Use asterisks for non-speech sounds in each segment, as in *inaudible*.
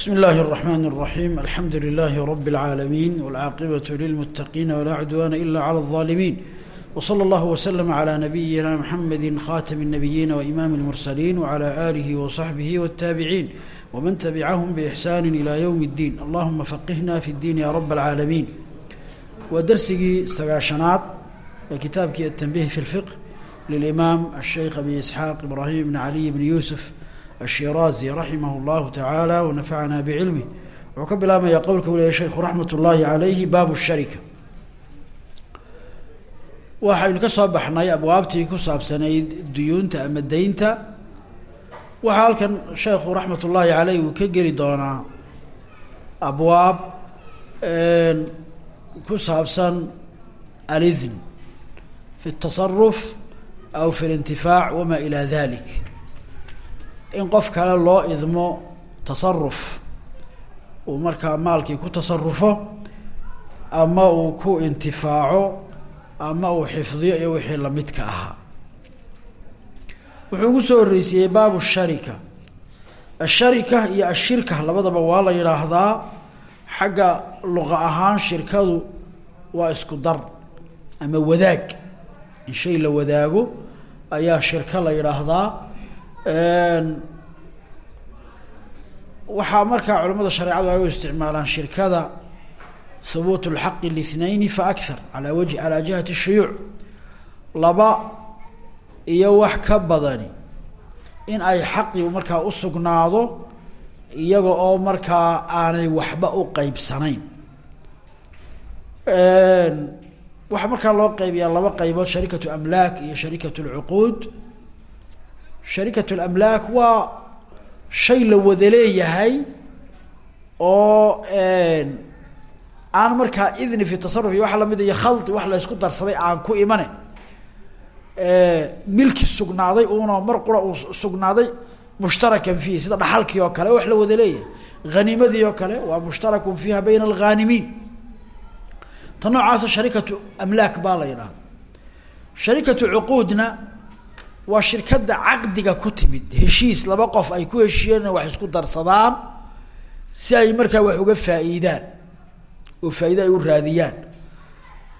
بسم الله الرحمن الرحيم الحمد لله رب العالمين والعاقبة للمتقين ولا عدوان إلا على الظالمين وصلى الله وسلم على نبينا محمد خاتم النبيين وإمام المرسلين وعلى آله وصحبه والتابعين ومن تبعهم بإحسان إلى يوم الدين اللهم فقهنا في الدين يا رب العالمين ودرسي سقاشنات كتابك التنبيه في الفقه للإمام الشيخ أبي إسحاق إبراهيم بن علي بن يوسف الshiraazi raximah اllahu tacaala wanafacana bcilmih wuxuu ka bilaabmaya qowlka u leeya sheikhu raxmat ullaahi calayhi baabu sharika waxaynu ka soo baxnay abwaabtii ku saabsanayd duyuunta ama deynta waxaa halkan sheekhu raxmat ullaahi caleyh uu ka geli doonaa abwaab ku saabsan alidn fi اtasaruf aw fi اlintifaac wama ilى dalik in qof kale loo idmo tasaruf uu markaa maalkii ku tasarufo ama uu ku intifaaco ama uu xifdiyo iyo wixii lamidka ahaa wuxuu ugu soo horreysiiyey baabu sharika. Asharika iyo ashirka labadaba waa la yidhaahdaa xagga luqa ahaan shirkadu waa isku dar ama wadaag. In shay la wadaago ayaa shirka la yidhaahdaa waxaa markaa culamada shareecadu ay u isticmaalaan shirkada hubuut اlxaqi الاثنayni faakar alaa wajhi alaa jihati الshuyuuc laba iyo wax ka badani in ay xaqii markaa usugnaado iyaga oo markaa aanay waxba u qeybsanayn waxaa markaa loo qeybiyaa laba qeybood sharikatu amlaak iyo sharikatu اlcuquud sharikat lamlaak waa shay la wada leeyahay oo aan markaa idni fi tasaruf iyo waxa la mid iyo khaldi wax la isku darsaday aan ku imane. Milki sugnaaday uuna mar qura uu mushtarakan fiihi sida dhaxalkii oo kale wax la wada leeyahay. Haniimadii oo kale waa mushtarakun fiiha bayna alghaanimiin. Ta noocaasa sharikatu amlaak baa la yidhahda sharikatu waa shirkadda caqdiga ku timid. Heshiis laba qof ay ku heshiiyeen wax isku darsadaan si ay markaa wax uga faa'iidaan oo faa'iide ay u raadiyaan.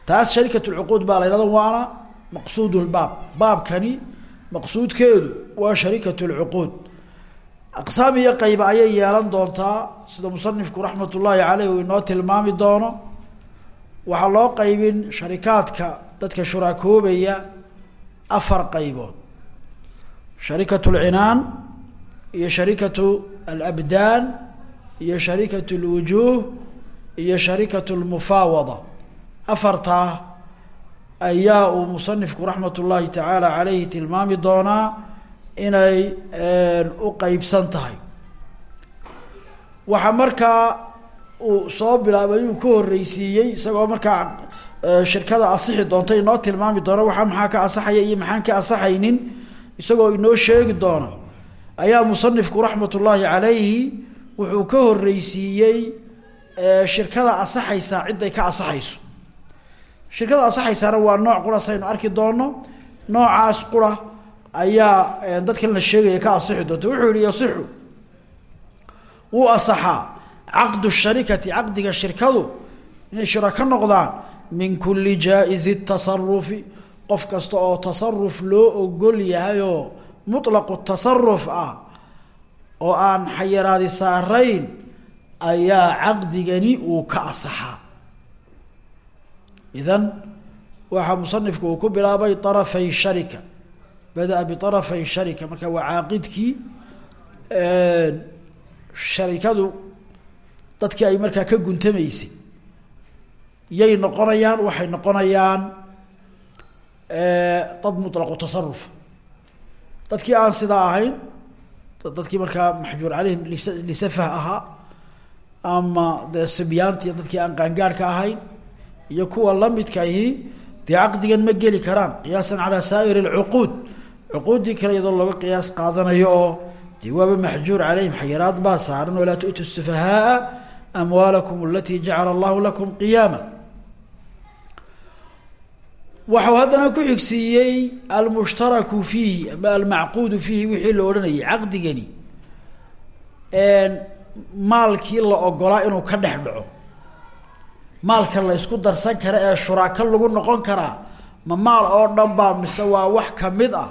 Taas sharikat lcuquud baa la yhahda waana maqsuud lbaab baabkani maqsuudkeedu waa sharikat lcuquud aqsaam iyo qayba ayay yeelan doontaa sida musanifku raxmat ullaahi caleyh uu inoo tilmaami doono. Waxaa loo qaybin sharikaadka dadka shuraakoobaya afar qaybood sharikatu alcinaan iyo sharikatu alabdaan iyo sharikatu alwujuuh iyo sharikatu almufaawada afartaa ayaa uu musanifku raxmat ullaahi tacaala caleyhi tilmaami doonaa inay u qeybsan tahay waxaa markaa uu soo bilaabay uu ka horreysiiyey isagoo markaa shirkada asixi doonta inoo tilmaami doona waxaa maxaa ka asaxaya iyo maxaan ka asaxaynin isagoo inoo sheegi doona ayaa musanifku raxmat ullaahi calayhi wuxuu ka horreysiiyey shirkada asaxaysaa cidday ka asaxayso. Shirkada asaxaysaana waa nooc qura saynu arki doono noocaas qura ayaa dadkan la sheegaya ka asixi doonta wuxuu yihi yasixu wuu asaxaa caqdu sharikati caqdiga shirkadu inay shirako noqdaan min kuli jaa-izi tasarufi qof kasta oo tasaruf loo ogol yahayoo mutlaqu tasaruf ah oo aan xayiraadi saarayn ayaa caqdigani uu ka asaxaa. Idan waxaa musanifku uu ku bilaabay arafay sharika bada-a biarafay sharika. Marka waa caaqidkii sharikadu dadkii ay markaa ka guntamaysay yay noqonayaan waxay noqonayaan dad muطlaqu tasaruf dadkii aan sidaa ahayn dadkii markaa maxjuur caleyhim lisafah ahaa ama dee sibyaanti dadkii aan qaangaarhka ahayn iyo kuwa lamidka ahi dee caqdigan ma geli karaan qiyaasan calaa saa'ir اlcuquud cuquuddii kale iyadoo laga qiyaas qaadanayo oo dee waaba maxjuur caleyhim xayiraad baa saaran walaa tu'tu sufahaaa amwaalakum alatii allahu lakum qiyaama waxau haddana ku xigsiiyey maalkii la ogolaa inuu ka dhex dhaco. Maalka la ysku darsan kara ee shuraako lagu noqon karaa ma maal oo dhan baa mise waa wax ka mid ah.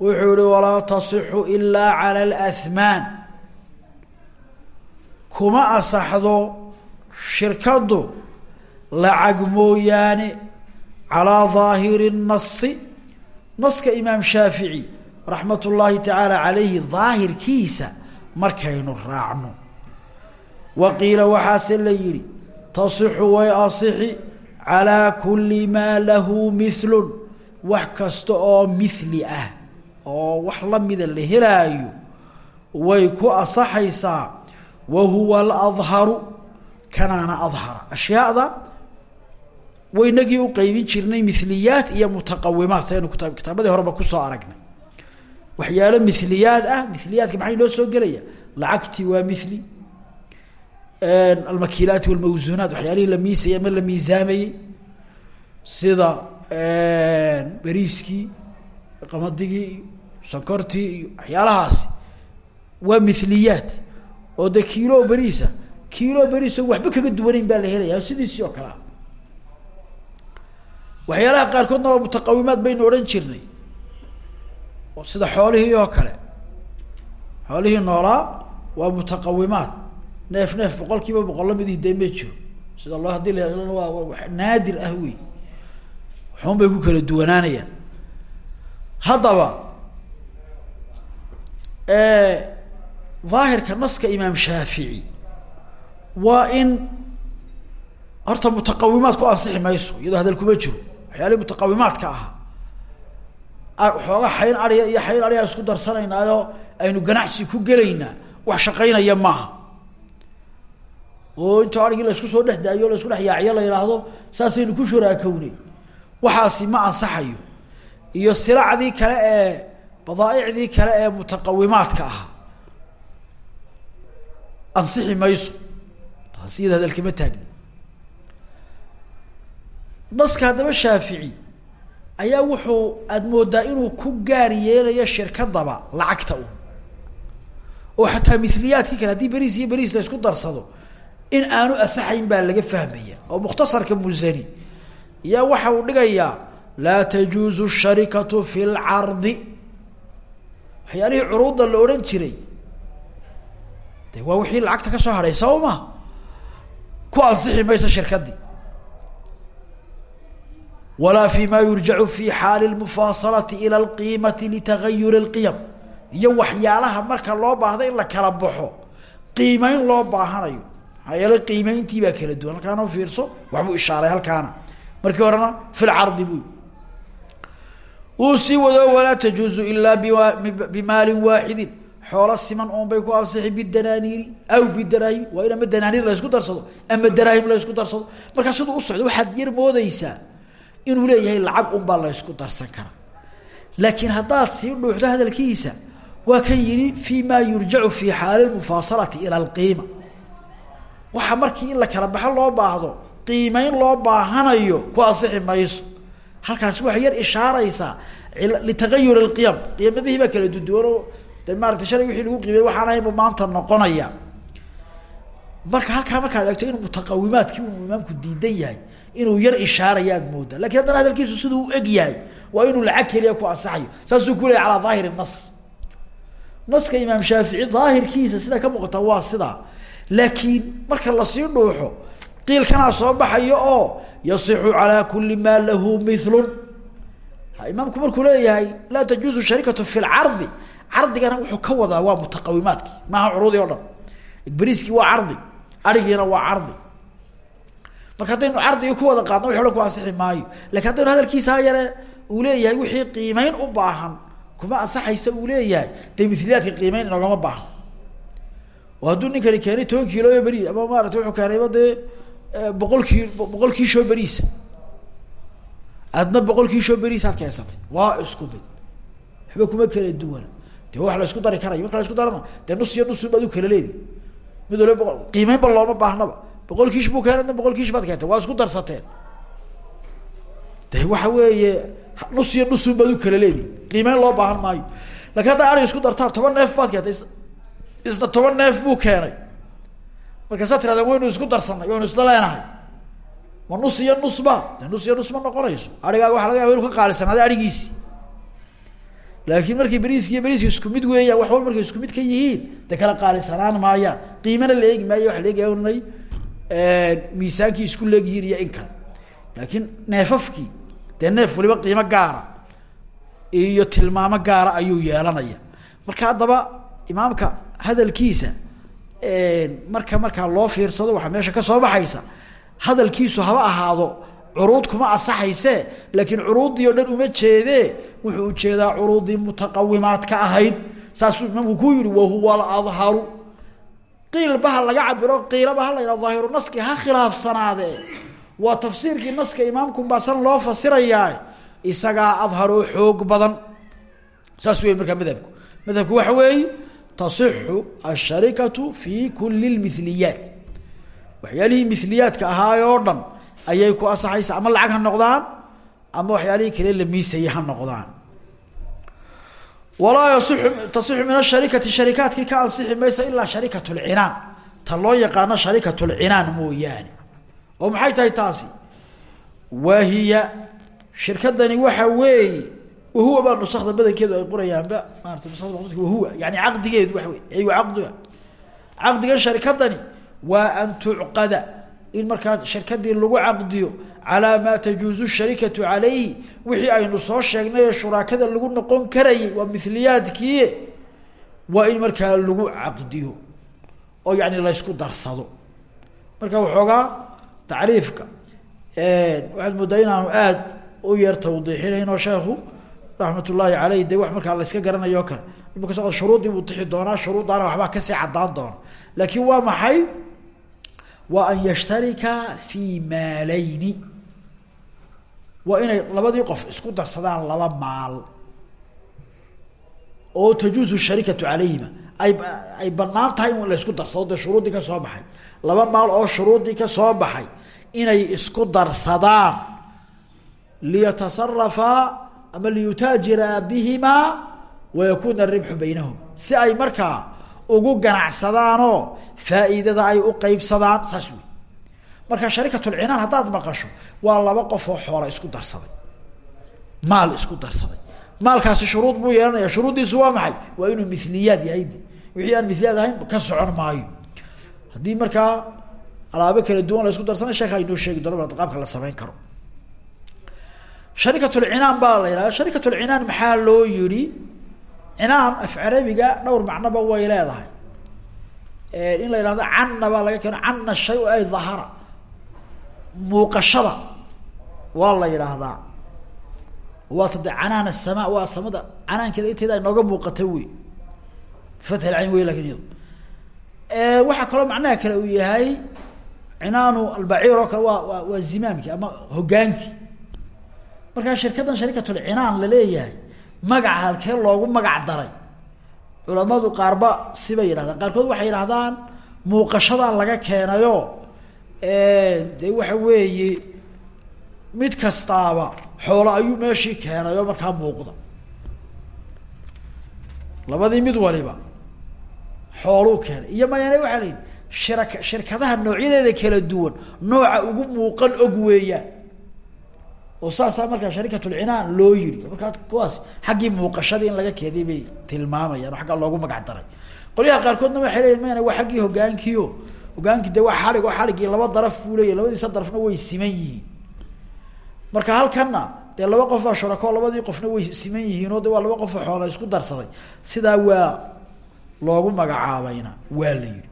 Wuxuu ihi walaa tasixu ilaa cala alathmaan. Kuma asaxdo shirkaddu lacag mooyaane calaa daahiri nasi naska imaam shaafici raxmat ullaahi tacaala calayhi daahirkiisa markaynu raacno. Wa qiila waxaase la yihi tasixu way asixi calaa kuli maa lahu milun wax kasta oo mithli ah oo wax lamida la helaayo way ku asaxaysaa. Wa huwa aladharu kanaana adhara. Ashyaada waynagii u qeybin jirnay miliyaat iyo mutaqawimaat saynu kuta kitaabadii horeba ku soo aragnay. Waxyaalo miliyaad ah miliyaadka maxay noo soo gelaya? Lacagtii waa mili almakiilaati walmawsuunaat waxyaalihii la miisayay ama la miisaamayey sida beriiskii qamadigii iyo sankortii iyo waxyaalahaasi waa miliyaat oo de kiilo beriisa? Kiilo beriiso waxba kaga duwanayn baa la helaya sidiisii oo kalea waxyaalaha qaarkoodna waa mutaqawimaad baynu odhan jirnay. Sida xoolihii oo kale. Xoolihii noolaa waa mutaqawimaad. Neef neef boqol kiiba boqol lamidii dee ma jiro. Sida loo haddii la waa naadir ah wey waxun bay ku kala duwanaanayaan. Haddaba daahirka naska imaam shaafici waa in horta mutaqawimaad ku ansixi mayso iyadoo hadal kuma jiro waxyaalihii mutaqawimaadka ahaa xooga xayn ariya iyo xayn ariyaa isku darsanaynaayoo aynu ganacsi ku gelaynaa wax shaqaynaya maaha. Oo inta la isku soo dhex daayo la isku dhex yaaciyo la yidhaahdo saasaynu ku shuraakownay waxaasi ma ansaxayo. Iyo silacdii kale ee badaaicdii kale ee mutaqawimaadka ahaa ansixi mayso. Taasi iyada hadalkama taagni naska haddaba shaafici ayaa wuxuu aada moodaa inuu ku gaar yeelayo shirkadaba lacagta u. Oo xataa miliyaadkii kale haddii beriis iyo beriis la isku darsado in aanu asaxayn baa laga fahmaya. Oo mukhtasarka musani yaa waxa uu dhigayaa laa tajuuzu sharikatu fi lcardi waxyaalihii curuudda la odhan jiray de waa wixii lacagta ka soo hadhay saba ma? Ku ansixi maysa shirkadii walaa fi ma yurjacu fi xaali lmufaasalati ila alqiimati litagayuri اlqiyam iyo waxyaalaha marka loo baahdo in la kala baxo qiimeyn loo baahanayo maxaa yeele qiimeyntii baa kala duwan halkaana fiirso waxbuu ishaaray halkaana markii horena fi lcardi bu uu sii wado walaa tajuuzu ilaa bimaalin waaxidin xoolo siman oon bay ku ansixi bidanaaniiri aw bidaraahim waa in ama danaaniir la ysku darsado ama daraahim la ysku darsado markaa siduu u socdo waxaad yar moodeysaa inuu leeyahay lacag unbaa la ysku darsan karaa. Laakiin haddaad sii dhuuxdo hadalkiisa waa kan yihi fi ma yurjacu fi xaali mufaasalati ila alqiima. Waxa markii in la kala baxo loo baahdo qiimeyn loo baahanayo ku ansixi mayso. Halkaasi waxay yar ishaaraysaa litagayur alqiyam. Qiimadihii baa kala duduwanoo de maarata shalay wixii lagu qiimey waxaan ahaynbu maanta noqonaya. Marka halkaa markaad eegto inuu mutaqawimaadkii uu imaamku diidan yahay inuu yar ishaaraya aad moodaa. Lakin haddana hadalkiisu siduu u yahay waa inuu lacag ku ansaxayo. Saasuu ku leeyay calaa daahiri nas naska imaam shaafici daahirkiisa sida ka muuqata waa sidaa laakiin marka la sii dhuuxo qiilkanaa soo baxayo oo yasixu calaa kuli maa lahu milun imaamku markuu leeyahay laa tajuuzu sharikatu fi lcardi cardigana wuxuu ka wadaa waa mutaqawimaadkii. Maaha curuudii o dhan. Beriiskii waa cardi arigiina waa cardi marka haddaynu cardigii ku wada qaadno wixi dhan ku ansixi maayo. Lakin haddaynu hadalkiisaa yare uu leeyahay wixii qiimeyn u baahan kuma ansaxaysa uu leeyahay. Dee miliyaadka qiimeyn inoogama baahno oo hadduu ninkani keenay toban kiilo o beri ama maarata wuxuu keenayba dee boqol kii boqol kiishoo beriisa adna boqol kiishoo beriisaad keensatay waa isku mid waxba kuma kala duwana. De wax la isku dari karayo marka la isku darana dee nus iyo nusun baad u kala leedi. Mid waliba qiimeynba looma baahnaba boqol kiish buu keenay boqol kiish baad keentay waa isku darsateen. Waxa weeye nus iyo nusun baad u kala leedi qiimeyn loo baahan maayo. Lakin haddaa ari isku dartaan toban neef baad keentay isna toban neef buu keenay. Markaasaa tirahdeen waynu isku darsanay waynu isla leenahay. Ma nus iyo nusba de nus iyo nus ma noqonayso. Arigaaga waxa laga yaba inu ka qaalisanaada arigiisi. Laakiin markay beriiski iyo beriiski isku mid weeyaan wax wal markay isku mid ka yihiin de kala qaalisanaan maayaan qiimana la eegi maayo waa la eegaya inay miisaankii isku leegyihiin iyo in kale. Laakiin neefafkii dee neef waliba qiimo gaara iyo tilmaamo gaara ayuu yeelanaya. Marka haddaba imaamka hadalkiisa marka markaa loo fiirsado waxaa meesha ka soo baxaysa hadalkiisu haba ahaado curuud kuma asaxayse laakiin curuuddii o dhan uma jeedee wuxuu u jeedaa curuuddii mutaqawimaadka ahayd. Saasuu imaamku ku yihi wahuwa aladharu qiilba ha laga cabiro qiilaba ha la yidhah daahiru naski ha khilaafsanaadee waa tafsiirkii naska imaamku baasan loo fasirayaa isagaa adharoo xoog badan. Saas wey markaa madhabku. Madhabku waxa weeye tasixu asharikatu fi kuli lmiliyaat waxyaalihii miliyaadka ahaay oo dhan ayay ku asaxaysa ama lacag ha noqdaan ama waxyaalihii kale la miisayay ha noqdaan walaa tasixu min asharikati sharikaadkii ka ansixi maysa ilaa sharikat lcinaan ta loo yaqaano sharikat lcinaan mooyaane. Oo maxay tahay taasi? Wahiya shirkadani waxa weeye wahuwa baa nusakda badankeedu ay qorayaanba maarata wahuwa yani caqdigeedu waxa wey caqdigan sharikadani waa an tucqada in markaa shirkadii lagu caqdiyo calaa maa tajuuzu sharikatu calayhi wixii aynu soo sheegnay ee shuraakada lagu noqon karayay waa miliyaadkii waa in markaa lagu caqdiyo oo yani laysku darsado. Marka waxoogaa tacriifka waxaad moodaa inaanu aada u yar tawdiixinayno sheekhu raxmat ullaahi caleyh de wax markaa layska garanayo kale. Imaka so shuruuddii buu tixi doonaa shuruuddaana waxbaa ka sii caddaan doona. Laakiin waa maxay waa an yashtarika fi maalayni. Waa inay labadii qof isku darsadaan laba maal. Oo tajuuzu sharikatu calayhima. Ay ay bannaan tahay in la isku darsado dee ka soo baxay. Laba maal oo shuruuddii ka soo baxay inay isku darsadaan. Liyatasarafaa ama liyutaajiraa bihimaa wayakuna aribxu baynahum. Si ay markaa ugu ganacsadaanoo faa'iidada ay u qeybsadaan saas wey marka sharikatulcinaan haddaad maqasho waa laba qof oo xoola isku darsaday. Maal isku darsaday. Maalkaasi shuruud buu yeelanaya shuruuddiisu waa maxay? Waa inuu miliyaad yahay wixii aan miliyaad ahayn ka socon maayo. Haddii markaa alaabo kala duwan la isku darsana sheekha inoo sheegi doona qaabka la samayn karo. Sharikatulcinaan baa la yidhahda sharikatulcinaan maxaa loo yihi cinaan af carabiga dhowr macnoba way leedahay. In la yidhahdo canna baa laga keeno canna shay ay dahara muuqashada waa la yidhaahdaa waata de canaan asamaa waa samada canaankeeda inteeda ay nooga muuqata wey fath alcayn wey laakiin iyado waxaa kaloo macnaha kale uu yahay cinaanu albaciir oo kale waa waa waa zimaamkii ama hogaankii markaa shirkaddan sharikatulcinaan la leeyahay magaca halkee loogu magac daray. Culamadu qaarba sibay yidhahdaan. Qaarkood waxay yidhahdaan muuqashadaa laga keenayo dee waxa weeye mid kastaaba xoolo ayuu meeshii keenayo markaa muuqda. Labadii mid waliba xooluu keenay. Iyo mayane waxaa la yidhi shiraka shirkadaha noocyadeeda kala duwan nooca ugu muuqan og weeyaan oo saasaa markaa sharikatulcinaan loo yiri markaa kuwaas xaggii muuqashadii in laga keenay bay tilmaamayaan oo aggaa loogu magac daray. Qolyaha qaarkoodna waxay leeyihiin mayna waa xaggii hogaankiio hogaankii de waa xalig oo xaligii laba daraf buu labadiisa darafna way siman yihiin. Marka halkanna dee laba qof baa shurako labadii qofna way siman yihiin oo de laba qof oo xoola isku darsaday. Sidaa waa loogu magacaabayna waa la yihi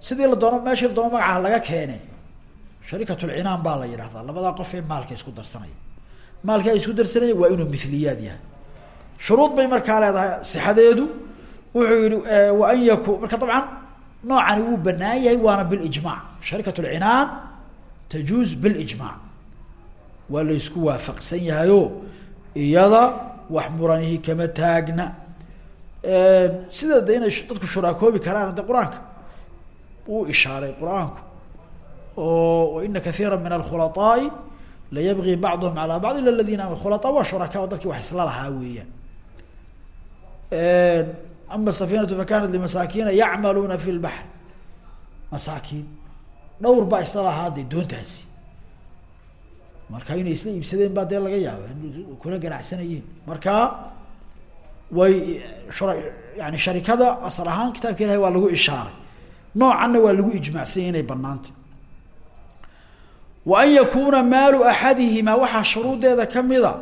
sidii la doono meeshii doono magacaha laga keene sharikatulcinaan baa la yidhahdaa labadaa qof ee maalka isku darsanaya maalkii ay isku darsanaya waa inuu miliyaad yahay. Shuruud bay markaa leedahay sixadeedu. Wuxuu yihi wa yaku marka dabcan noocani wuu banaan yahay waana bilijmac sharikatulcinaan tajuuz bilijmac waa la waafaqsan yahayo iyada wax muranihii kama taagna. Sida dadku shuraakoobi karaan de qur'aanka wuu ishaaray qur'aanku oo ina kaiira min alkhulaaai la yabgi bacduhum alaa bacd ila ladina am khulaa waa shuraka dadki wax isla lahaa weeyaan. Ama safinatu fakanat limasaakina yacmaluuna fi lbaxri masaakiin. Dhowr marka inay isla iibsadeen baa dee laga yaaba kuna ganacsanayeen marka way yani sharikada asal ahaan kitaabka waa lagu ishaaray. Noocanna waa lagu ijmacsanyay inay banaantay wa an yakuuna maalu axadihimaa waxaa shuruudeeda kamida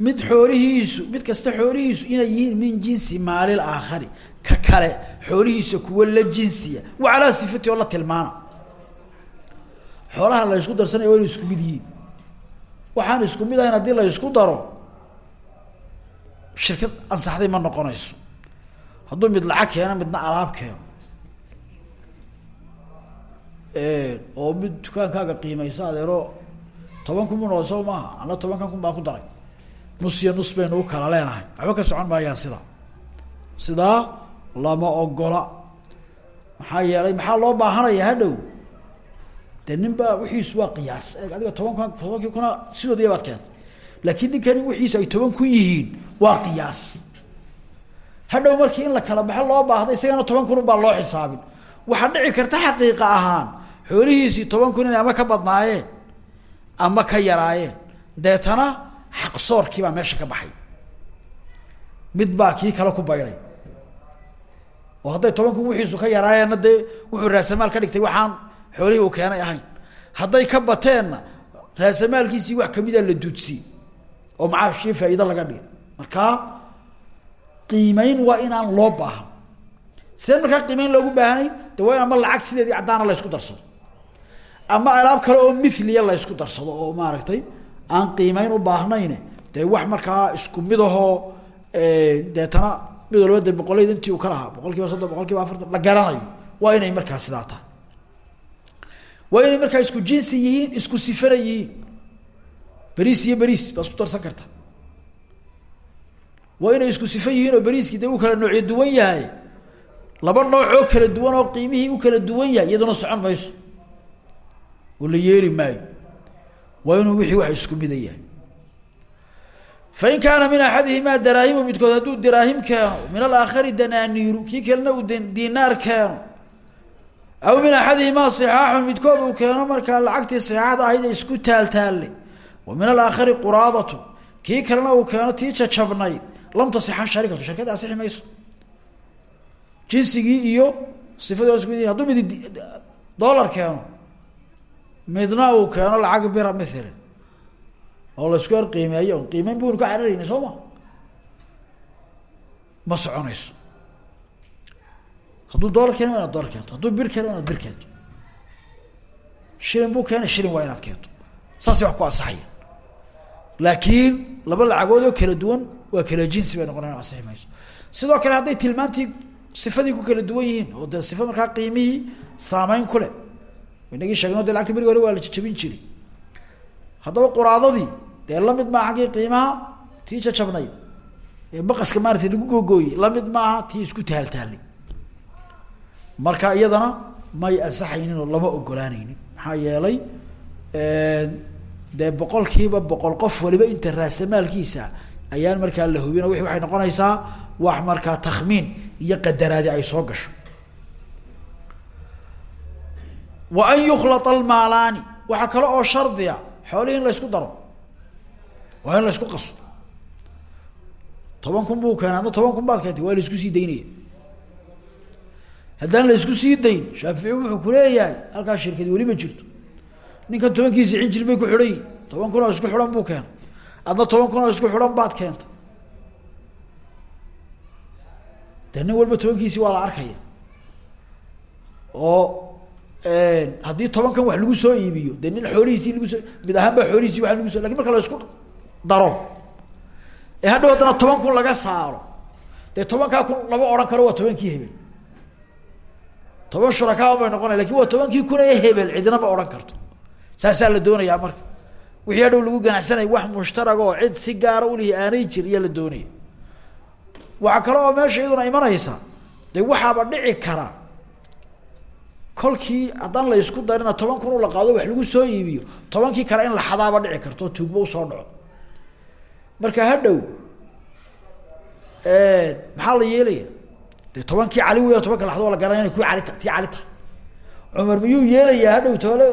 mid xoolihiisu mid kasta xoolihiisu inay yihiin min jinsi maalil aakhari ka kale xoolihiisa kuwa la jinsiya wa sifati oo la tilmaana. Xoolaha la ysku darsanaya waa isku mid yihiin. Waxaan isku mid ahayn haddii la ysku daro shirkad ansaxday ma noqonayso. Hadduu mid lacag keeno midna alaab keeno oo mid dukaankaaga qiimaysa adeero toban kun oo soo maaha ana tobankan kun baan ku daray. Nus iyo nus baynu kala leenahay. Waxba ka socon maayaan sidaa sidaa lama ogola. Maxaa yeelay maxaa loo baahanaya hadhow de nin baa wixiisu waa qiyaas. Adiga tobankan tobankii kuna sidoodiya baad keentay laakiin ninkani wixiisu ay toban kun yihiin waa qiyaas. Hadhow markii in la kala baxo loo baahda isagana toban kun baa loo xisaabin. Waxaa dhici karta xaqiiqa ahaan xoolihiisii toban kun inay ama ka badnaayeen ama ka yaraayeen deetana xaqsoorkii baa meesha ka baxay. Mid baa kii kale ku bayday oo hadday toban kun wixiisu ka yaraayeenna dee wuxuu raasamaal ka dhigtay waxaan xoolihii uu keenay ahayn. Hadday ka bateenna raasamaalkiisii wax kamida la duudsi oo macaashii faa'iido laga dhiga markaa qiimeyn waa inaan loo baahan. Sideen markaa qiimeyn loogu baahanayn? De waa in ama lacag sideedii caddaana la ysku darsado ama alaab kale oo mithliya la ysku darsado oo maaragtay aan qiimeyn u baahnayn. Dee wax markaa isku mid ahoo deetana mid walba de boqolayda intii uu ka lahaa. Boqol kiiba soddon boqol kiiba afartan. La garanayo. Waa inay markaa sidaa tahay. Waa inay markaa isku jinsi yihiin isku sifana yihiin. Iyo beriis baa isku darsan karta. Waa inay isku sifo yihiin oo beriiskii dee uu kala noocyo duwan yahay. Laba nooc oo kala duwan oo qiimihii u kala duwan yahay iyaduna socon mayso oo la yeeli maayo waa inuu wixii wax isku mida yahay. Fain kaana min axadihimaa daraahimu midkood hadduu daraahim keeno min alaakhari danaaniiru kii kalena uu dinaar keeno aw min axadihimaa sixaaxun midkood uu keeno markaa lacagtii sixaaxda ahayd ee isku taaltaalle wa min alaakhari quraadatu kii kalena uu keeno tii jajabnayd lam iyo sifadii isku hadduu mid dollar keeno midna uu keeno lacag bira maalan oo la isku yar qiimeeyo qiimeyn buynu ka cararayna soo ma? Ma soconayso. Hadduu dollar keeno wa inaad dollar keento. Hadduu bir keeno wa inaad bir keento. Shilin buu keena shilin waa inaad keento. Saasay wax ku ansaxaya laakiin laba lacagood oo kala duwan waa kala jinsi bay noqonayan ansixi mayso. Sidoo kale hadday tilmaantii sifadii ku kala duwan yihiin oo dee sifa markaa qiimihii saameyn ku leh inagii sheegno de lacagta berigi hore waa la jajabin jiray. Haddaba quraadadii dee la mid maaha xaggii qiimaha tii jajabnayd ee maqaska maarata lagu googooyey la mid maaha tii isku taaltaalay marka iyadana may ansaxaynin oo lama ogolaanaynin maxaa yeelay dee boqol kiiba boqol qof waliba inta raasamaalkiisa ayaan markaa la hubin o wi waxay noqonaysaa wax markaa takhmiin iyo qadaraadi ay soo gasho wa an yukhlaa almaalaani waxaa kale oo shardiya xoolihii in la ysku daro. Waa in la ysku qaso toban kun buu keenay adna toban kun baad keentay waa la isku sii daynaya haddaan la isku sii dayn shaafici wuxuu kuleeyahay halkaa shirkadi weli ma jirto. Ninkan tobankiisi cinjir bay ku xidhan yihiin toban kun oo isku xidhan buu keenay. Adna toban kun oo isku xidhan baad keentay. Dee nin walba tobankiisi waa la arkaya. Oo haddii tobankan wax lagu soo iibiyo dee nin xoolihiisii lagu soo mid ahaan baa xoolihiisi lagu so laakiin marka la isku daro ee hadhow haddana toban kun laga saaro dee tobankaa kun lama odhan karo waa tobankii hebel. Toban shurakaa bay noqonaya laakiin waa tobankii kun ee hebel cidina ma odhan karto. Saasaa la doonayaa marka. Wixii hadhow lagu ganacsanaya wax mushtarag oo cid si gaara ulihi aanay jir la doonaya. Waxaa kale oo meesha iyaduna imanaysa dee waxaaba dhici kara kolkii haddaan la isku darina toban kun la qaado wax lagu soo iibiyo tobankii kale in la xadaaba dhici karto tuugba u soo dhaco. Marka hadhow maxaa la yeelaya? Dee tobankii cali wey tobanka laxdo la garanaya inay kuwii cali ta tii cali tahay. Cumar miyuu yeelayaa hadhow toole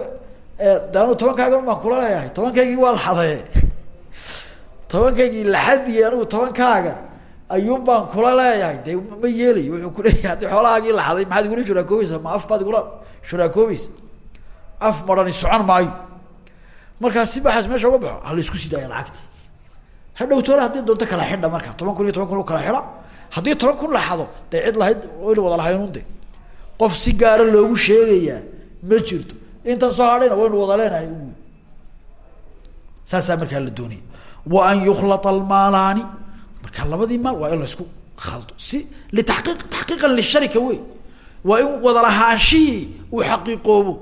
daanu tobankaagan baan kula leeyahay tobankaygii waa laxadaye *laughs* tobankaygii laxadiye anigu tobankaaga ayuun baan kula leeyahay? De ma yeelayo? Wuxuu kuleeyahay haddi xoolahaagii laxaday maxaad igula shuraakoobaysa ma af baad igula shuraakoobaysa af marani socon maayo. Markaa si baxaas meesha uga baxo hala isku sidaaya lacagti hadhow toole haddii doonto kala xidha marka toban kun iyo toban kun kala xidha. Haddii toban kun laxado dee cid lahayd wayna wada lahaynun de qof si gaara loogu sheegayaa ma jirto. Intan soo hadhayna waynu wada leenahay saasaa markaa la doonaya wa an yukhlaa almaalaani marka labadii maal waa in laysku khaldo. Si litaqiiq taxqiiqan lisharika wey waa in wada lahaanshihii uu xaqiiqoobo.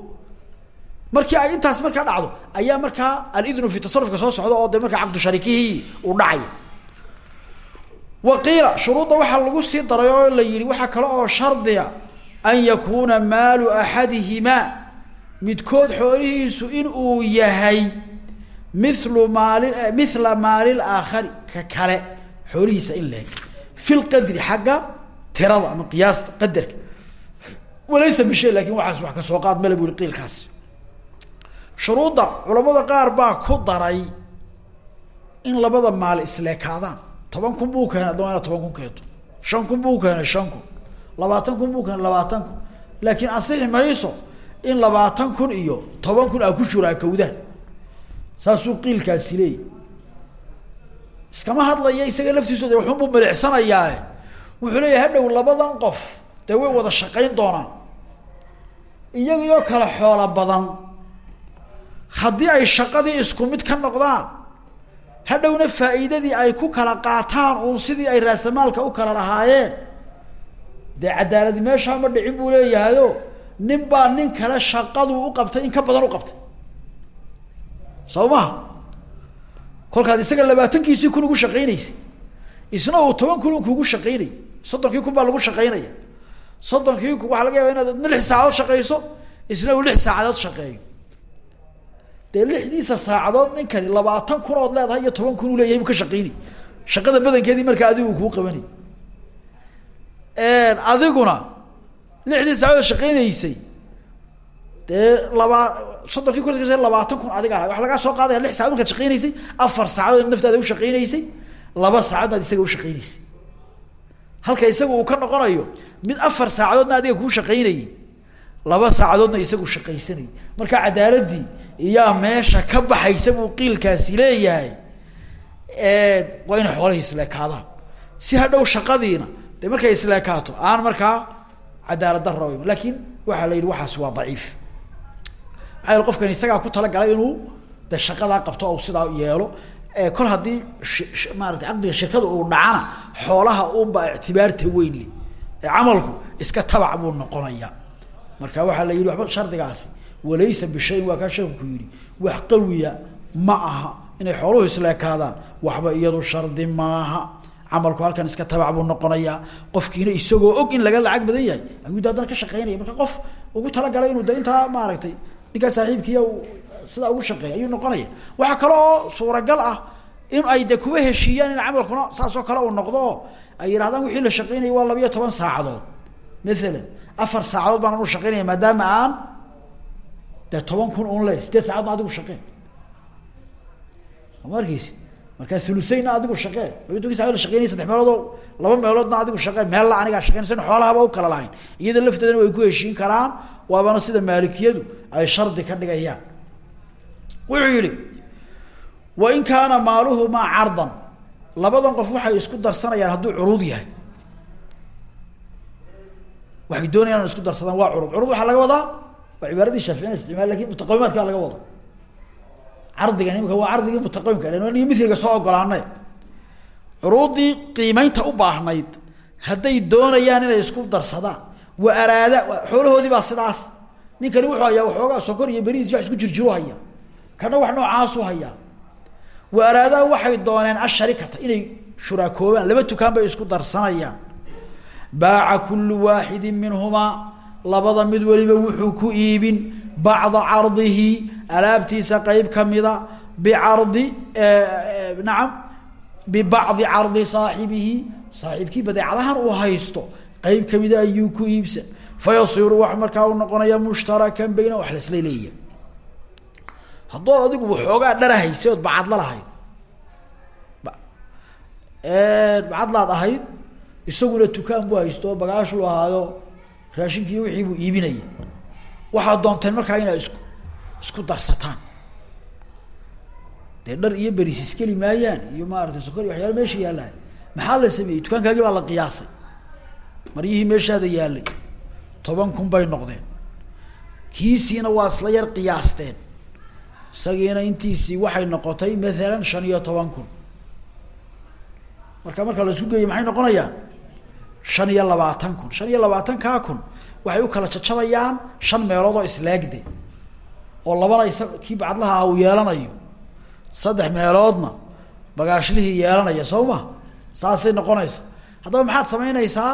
Markii ay intaas markaa dhacdo ayaa markaa alidnu fi tasarufka soo socda oo de markaa caqdu sharikihii uu dhacaya wa qiila shuruudda waxaa lagu sii daray oo la yihi waxaa kale oo shardiga an yakuuna maalu axadihimaa midkood xoolihiisu in uu yahay milu maali mila maali aakhari ka kale xoolihiisa in leeg fi lqadri xagga tirada ama qiyaasta qadarka. Walaysa bishay laakiin waxaas wax ka soo qaad male bu i qiilkaas. Shuruudda culamada qaar baa ku daray in labada maal isleekaadaan toban kun buu keenay adama inaad toban kun keento shan kun buu keenay shan kun. Labaatan kun buu keenay labaatan kun. Laakiin ansixi mayso in labaatan kun iyo toban kun aa ku shuraakowdaan. Saasuu qiilkaasi leeyay iskama hadlaya isaga laftiisu de waxunbuu maleecsanayaae wuxuu leeyahy hadhow labadan qof dee way wada shaqayn doonaan. Iyagiyoo kale xoola badan haddii ay shaqadii isku mid ka noqdaan hadhowna faa'iidadii ay ku kala qaataan uun sidii ay raasamaalka u kala lahaayeen. Dee cadaaladi meeshaa ma dhicin buu leeyahayo nin baa nin kale shaqaduu u qabtay in ka badan u qabtay. Soo maha kolkaad isaga labaatankiisii kun ugu shaqaynaysay isna uu toban kun kuugu shaqaynay. Soddonkii kun baa lagu shaqaynaya. Soddonkii kun waxaa laga yaaba inaad lix saacadood shaqayso isna uu lix saacadood shaqeeyo. Dee lixdiisa saacadood ninkani labaatan kun ood leedahay iyo toban kun uu leeyahay buu ka shaqaynay. Shaqada badankeedii markaa adigu kuu qabanay adiguna lixdii saacadood shaqaynaysay dee labaa soddonkii kun labaatan kun adiga aha waxa lagaa soo qaadaya lix sacad markaad shaqaynaysay afar saacadood naftaada ushaqaynaysay laba saacadood isaga ushaqaynaysay halka isaga uu ka noqonayo mid afar saacadoodna adiga kuu shaqaynayay laba saacadoodna isagu shaqaysanayay. Marka cadaaladii iyaa meesha ka baxaysa buu qiilkaasi leeyahay waa inay xoolahii isleekaadaan. Si hadhow shaqadiina de markay isleekaato aan markaa cadaalad dara laakiin waxaa la yidhi waxaasi waa daciif maxaa qofkan isagaa ku talagalay inuu de shaqadaa qabto o sidaa yeelo. Kol haddii maarata caqdiga shirkada uu dhacana xoolaha unbaa ictibaarta weyn le ee camalku iska tabac buu noqonaya marka waxaa la yidhi waba shardigaasi walaysa bishayin waa kaa sheeku ku yidhi wax qawiya ma aha inay xooluhu isleekaadaan. Waxba iyadu shardi maaha. Camalku halkan iska tabac buu noqonayaa. Qofkiina isagoo og in laga lacag badan yahay ayuu da ka shaqeynaya marka qof ugu talagalay inuu de maaragtay ninkaa saaxiibkiiya sidaa ugu shaqeeya ayuu noqonaya. Waxaa kale oo suuragal ah in ay de kuba heshiiyaan in camalkuna saasoo kale uu noqdo ay yidhahdaan wixii la shaqeynaya waa labiyo toban saacadood. Maalan afar saacadood baan anu shaqeynaya maadaama aan de toban kun un le sideed saacadna adigu shaqeen ma arkeysid markaa thuluthayna adigu shaqee. Labiyo toban sacadod la shaqeynaya saddex meeloodoo laba meeloodna adigu shaqee. Meella anigaa shaqeynaysa xoolahaba u kala lahayn. Iyada lafteedana way ku heshiin karaan waabana sida maalikiyadu ay shardi ka dhigayaan. Wuxuu yihi wain kaana maaluhumaa cardan. Labadan qof waxay isku darsanayaan hadduu curuud yahay. Waxay doonayaan isku darsadaan waa curud curud waxaa laga wadaa waa cibaaradii shaaficina isticmaal laakiin mutaqawimaadka laga wada cardigan imika waa cardigii mutaqawimka ni milga soo ogolaanay. Curuuddii qiimeynta u baahnayd hadday doonayaan inay isku darsadaan wa araada xoolahoodii baa sidaas. Ninkani wuxuu hayaa waxoogaa sokor iyo beriis wax isku jirjiru haya. Kana wax noocaasu hayaa wa araadaa waxay dooneen asharikata inay shuraakoobaan laba tukaan bay isku darsanayaan. Baaca kullu waaxidin minhumaa labada mid weliba wuxuu ku iibin bacda cardihi alaabtiisa qeyb kamida bicardi nacam bibacdi cardi saaxibihi saaxiibkii badeecadahan uu haysto qeyb kamida ayuu ku iibsan. Fayasiru wax markaa u noqonaya mushtarakan bayna wax lasla leeya haddood adigu waxoogaa dhara haysay ood bacadla lahayd. Bacadlaad ahayd isaguna tukaan buu haysto oo bagaashuu ahaayo raashinkii wixii buu iibinaya waxaad doonteen markaa inaa isku isku darsataan. Dee dhar iyo beris iskeli maayaan iyo maarata sokor iyo waxyaala meesha yaallaan maxaa la sameeyey? Dukaankaagii baa la qiyaasay. Maryihii meeshaada yaalay. Toban kun bay noqdeen. Kiisiina waa isla yar qiyaasteen. Isagiina intiisii waxay noqotay maalan shan iyo toban kun. Marka marka la isku geeyo maxay noqonayaan? Shan iyo labaatan kun. Shan iyo labaatan kaa kun waxay u kala jajabayaan shan meelood oo islaagde oo labana isa kii bacadlaha ah uu yeelanayo. Saddex meeloodna bagaashlihii yeelanaya soo ma saasay noqonaysa. Haddaba maxaad samaynaysaa?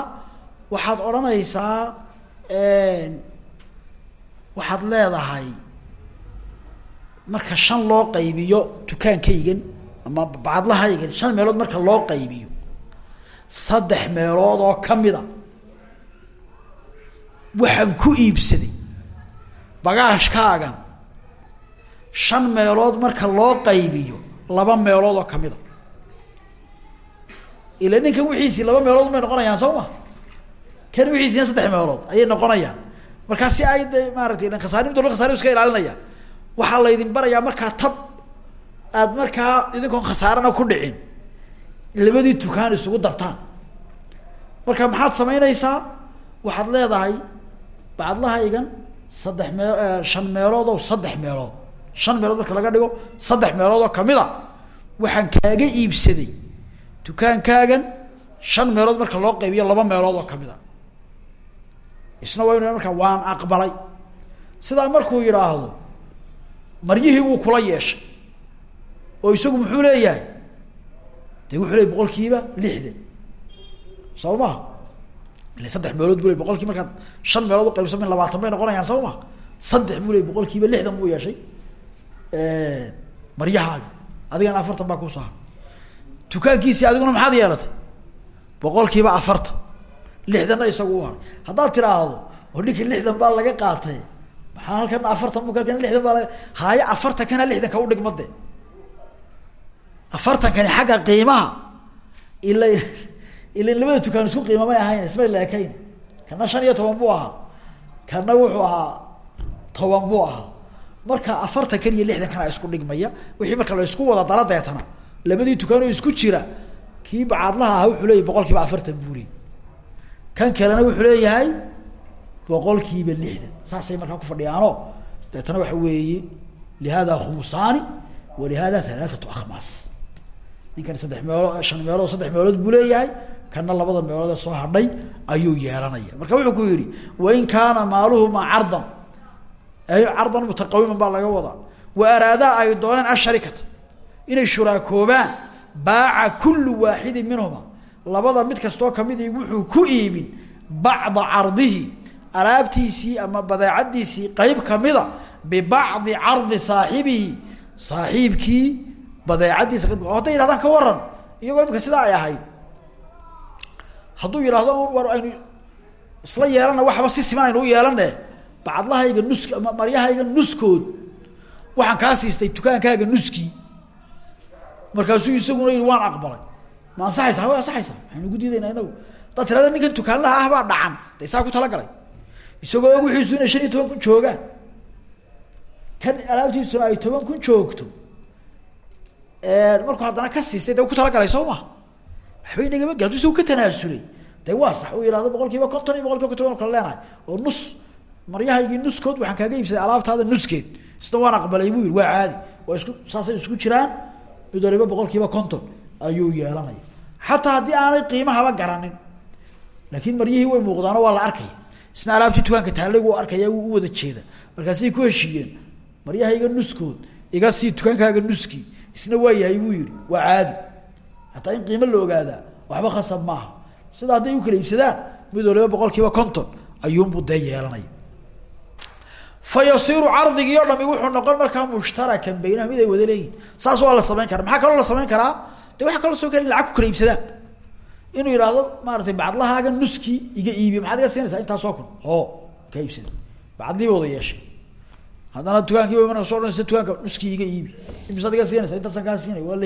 Waxaad odhanaysaa waxaad leedahay marka shan loo qaybiyo dukaankaygan ama bacadlahaygan shan meelood marka loo qaybiyo saddex meelood oo kamida waxaan ku iibsaday bagaashkaagan. Shan meelood marka loo qaybiyo laba meelood oo kamida ila ninkan wixiisii laba meelood may noqonayaan soo ma? Kan wixiisina saddex meelood ayay noqonayaan. Markaa si ay de maaratay ilan khasaari iska ilaalinaya. Waxaa laydin barayaa markaa tab. Aad markaa idinkoon khasaarana ku dhicin. Labadii tukaan isugu dartaan. Marka maxaad samaynaysaa waxaad leedahay bacadlahaygan saddex mee shan meelood oo saddex meelood. Shan meelood marka laga dhigo saddex meelood oo kamida waxaan kaaga iibsaday. Dukaankaagan shan meelood marka loo qaybiyo laba meelood oo ka mid a isna waa inu markaa waan aqbalay. Sidaa markuu yidhaahdo maryihii wuu kula yeeshay. Oo isagu muxuu leeyahay? Dee wuxuu leeyay boqol kiiba lixdan. Soo maha saddex meelood bu ley boqol kiiba markaad shan meelood uqaybsama labaatan bay noqonayaan soo saddex buu ley boqol kiiba lixdan buu yeeshay. Maryahaaga. Adigana afartan baa kuusoo haray dukaankiisii adiguna maxaad yeelatay? Boqol kiiba afartan. Lixdanna isagu u haray. Haddaad tiraahdo oo ninkii lixdan baa laga qaatay maxaa halkan afartan bu kalkan lixdan baa laga haayo afartankana lixdanka udhigma de afartankani xagga qiimaha ila ila labada dukaan isku qiima ahayn ismay leekayn kana shan iyo toban buu ahaa. Kana wuxuu ahaa toban buu ahaa. Marka afartankan iyo lixdankana isku dhigmaya wixii marka la isku wada dara deetana labadii dukaan oo isku jira kii bacaadlaha ahaa wuxuu leeyahy boqol kiiba afartan buu leeyay kan kalena wuxuu leeyahay boqol lixdan. Saasay markaa ku fadhiyaano. Deetana waxa weeye lihada khumusaani wa lihada halaathatu akhmaas. Ninkan saddex meelood shan meelood saddex meelood buu leeyahay kana labada meelood ee soo hadhay ayuu yeelanaya. Marka wuxuu ku yihi wain kaana maaluhuma cardan. Cardan mutaqawiman baa laga wadaa. Wa araadaa ay dooneen asharikata inay shuraakoobaan baaca kullu waaxidin minhuma. Labada mid kastoo kamidi wuxuu ku iibin bacda cardihi alaabtiisii ama badeecadiisii qeyb kamida bibacdi cardi saaxibihi. Saaxiibkii badeecadiisa qeyb hadday yihahdaan ka waran iyagoo imika sidaa ay ahayd hadduu yidhahdo war aynu isla yeelana waxba si siman aynu u yeelane. Bacadlahayga nusk maryahayga nuskood. Waxaan kaa siistay dukaankaaga nuskii markaasuu isaguna yihi waan aqbalay. Ma ansaxaysa way ansaxaysaa? Waxaynu ugu diidaynaa inagu. Haddaad tirahda ninkan dukaanlaha ah baa dhacan. De isaa ku talagalay isagoo og wixiisu inay shan iyo toban kun joogaan. Kan alaabtiisuna ay toban kun joogto. Markuu haddana ka siistay de ku talagalay soo ma waxba inagama haduu isagu ka tanaasulay de waa sax uu yihahdo boqol kiiba konton iyo boqol kiiba konton waan kala leenahay. Oo nus maryahaygii nuskood waxaan kaaga iibsaday alaabtaada nuskeed. Isna waan aqbalay buu yihi waa caadi. Waa isku saasay isku jiraan? Mid waliba boqol kiiba konton ayuu yeelanaya xataa haddii aanay qiimahaba garanin. Laakiin maryihii way muuqdaano waa la arkaya. Isna alaabtii dukaanka taallay wuu arkaya wuu u wada jeeda. Markaasay ku heshiiyeen. Maryahayga nuskood iga sii dukaankaaga nuskii isna waa yahay buu yihi waa caadi hataa in qiimo la ogaadaa waxba khasab maaha. Sida hadday u kala iibsadaan mid waliba boqol kiiba konton ayuunbuu dee yeelanaya fa yasiiru dhami wuxuu noqon markaa mushtarakan baynaha mid ay wada saas waa la samayn karaa. Maxaa kaloo la samayn karaa? De waxaa kaloo soo kale lacag ku kala iibsadaan. Inuu yidhaahdo maaratay bacdlahaaga nuskii iga iibi maxaad iga siinaysaa intaasoo kun? O ka iibsada. Wada yeeshay. Haddana dukaankiiba marka soo dhanaysa dukaanka nuskii iga iibi. Imisaad iga siinaysa intaasaan kaa siinay waa la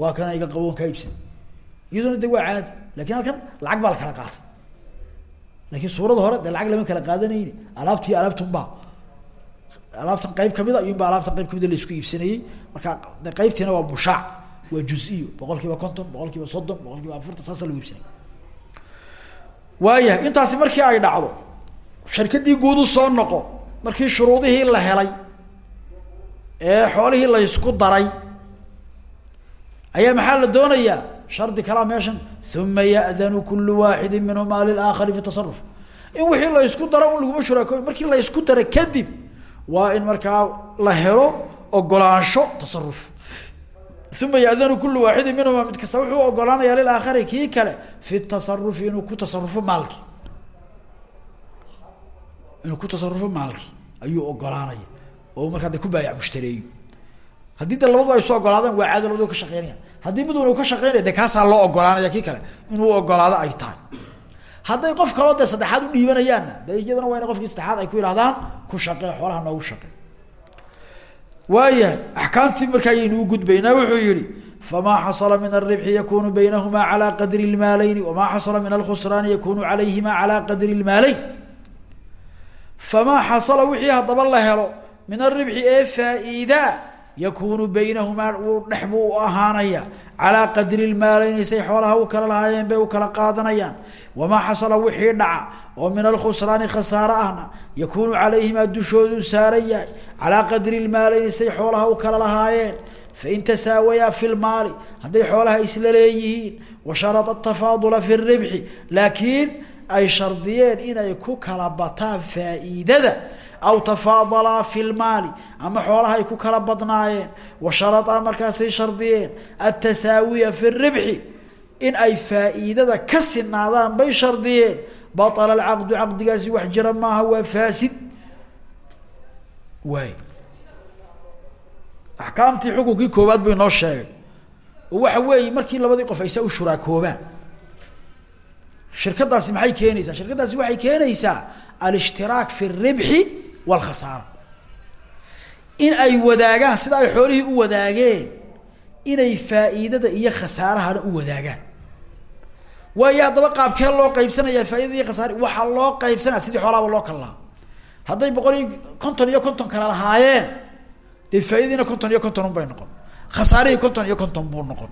waa kana iga qaboon kaa iibsada iyaduna de waa caadi laakiin halkan lacag baa la kala qaatay. Lakin suurada hore dee lacag lama kala qaadanayni alaabtii alaabtunbaa alaabtan qayb kamida iyunba alaabtan qayb kamida la isku iibsanayey marka de waa bushaac waa juz-iyo boqol konton boqol soddon boqol kiiba afartan saasa lagu iibsanay. Waayahay markii ay dhacdo shirkadii guud soo noqo markii shuruudihii la helay ee xoolihii la ysku daray ayaa maxaa la doonayaa? Shardi kalaa meeshan uma ya'danu kulu waaxidi minhumaa lilaakari fi tasaruf in wixii la ysku daro un laguma markii la ysku daro kadib waa in markaa la helo ogolaansho tasaruf uma yadanu kulu waaxidi minhuma mid kasta wuxuu ogolaanaya lilaakari kii kale fi tasarufi inuu ku tasarufo maalki. Inuu ku tasarufo maalki ayuu ogolaanaya. Oo markaa ku baayac mushtareeyo haddii de labadu ay su ogolaadaan waa caado labadu ka shaqeynaya. Haddii midun uu ka shaqeynaya de kaasaa loo ogolaanaya kii kale inuu ogolaado ay tahay. Hadday qof kaloo dee saddexaad u dhiibanayaanna de waa ina qofkii saddexaad ay ku yidhahdaan ku shaqee xoolaha noogu shaqee. Waayahay axkaamtii marka ayaynu gudbaynaa wuxuu yihi famaa xasala min alribxi yakunu baynahumaa calaa qadri lmaalayni wamaa xasala min alkhusraani yakunu calayhimaa calaa qadri lmaalayn famaa xasala wixii haddaba la helo min alribxi ee faa-iidaa yakunu baynahumaa uu dhex buu u ahaanaya. Calaa qadri lmaaleyni say xoolaha u kala lahaayeen bay u kala qaadanayaan. Wamaa xasala wixii dhaca oo min alkhusraani khasaare ahna yakuunu calayhimaa dushoodu saaran yahay. Calaa qadri lmaaleyni say xoolaha u kala lahaayeen. Fain tasaawayaa fi lmaali hadday xoolaha isla leeyihiin washarada tafaadula fi ribxi laakiin ay shardiyeen inay ku kala bataan faa-iidada aw tafaadalaa fi lmaali ama xoolaha ay ku kala badnaayeen washaradaa markaasay shardiyeen atasaawiya fi ribxi in ay faa-iidada ka sinaadaan bay shardiyeen baala alcaqdu caqdigaasi wax jira maaha waa faasid waay axkaamtii xukunkii koowaad bay noo sheegay oo waxa weeye markii labadii qof aysa u shuraakoobaan shirkadaasi maxay keenaysaa shirkadaasi waxay keenaysaa alshtiraak fi ribxi walkhasaara in ay wadaagaan sida ay xoolihii u wadaageen inay faa-iidada iyo khasaarahana u wadaagaan. Waayo haddaba qaabkee loo qaybsanayaa faa-idada iyo khasaare waxaa loo qaybsanaya sidii xoolaaba loo kala lahaa hadday boqol iyo konton iyo konton kala lahaayeen dee faa-idadiina konton iyo konton un bay noqon. Khasaarihii konton iyo konton buu noqon.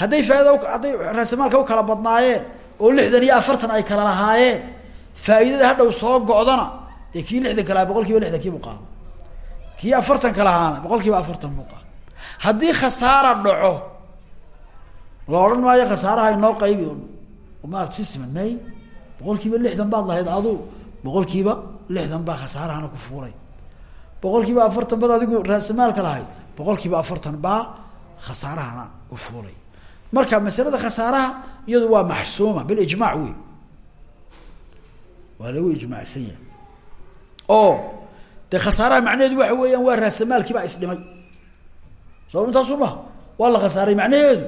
Hadday faaida hadday raasamaalka u kala badnaayeen oo lixdan iyo afartan ay kala lahaayeen faa-iidada hadhow soo go-dana dee kii lixdan ka lahaa boqol buu qaado. Kii afartanka lahaana boqol kiiba afartan buu qaado. Khasaara dhaco la odhan maayo khasaaraha inoo qaybi maad si siman may boqol kiiba lixdan baad lahayd adu boqol lixdan baa khasaarahana ku fuulay. Boqol afartan baad adigu raasamaalka lahayd boqol kiiba afartan baa khasaarahana u fuulay. Marka masalada khasaaraha iyadu waa maxsuuma bilijmac wey waa lagu ijmaacsan yahay oo dee khasaaraha macnaheedu waxa weeyaan waa raasamaalkii baa isdhimay. Soo intaasu maha waa la khasaaray macnaheedu.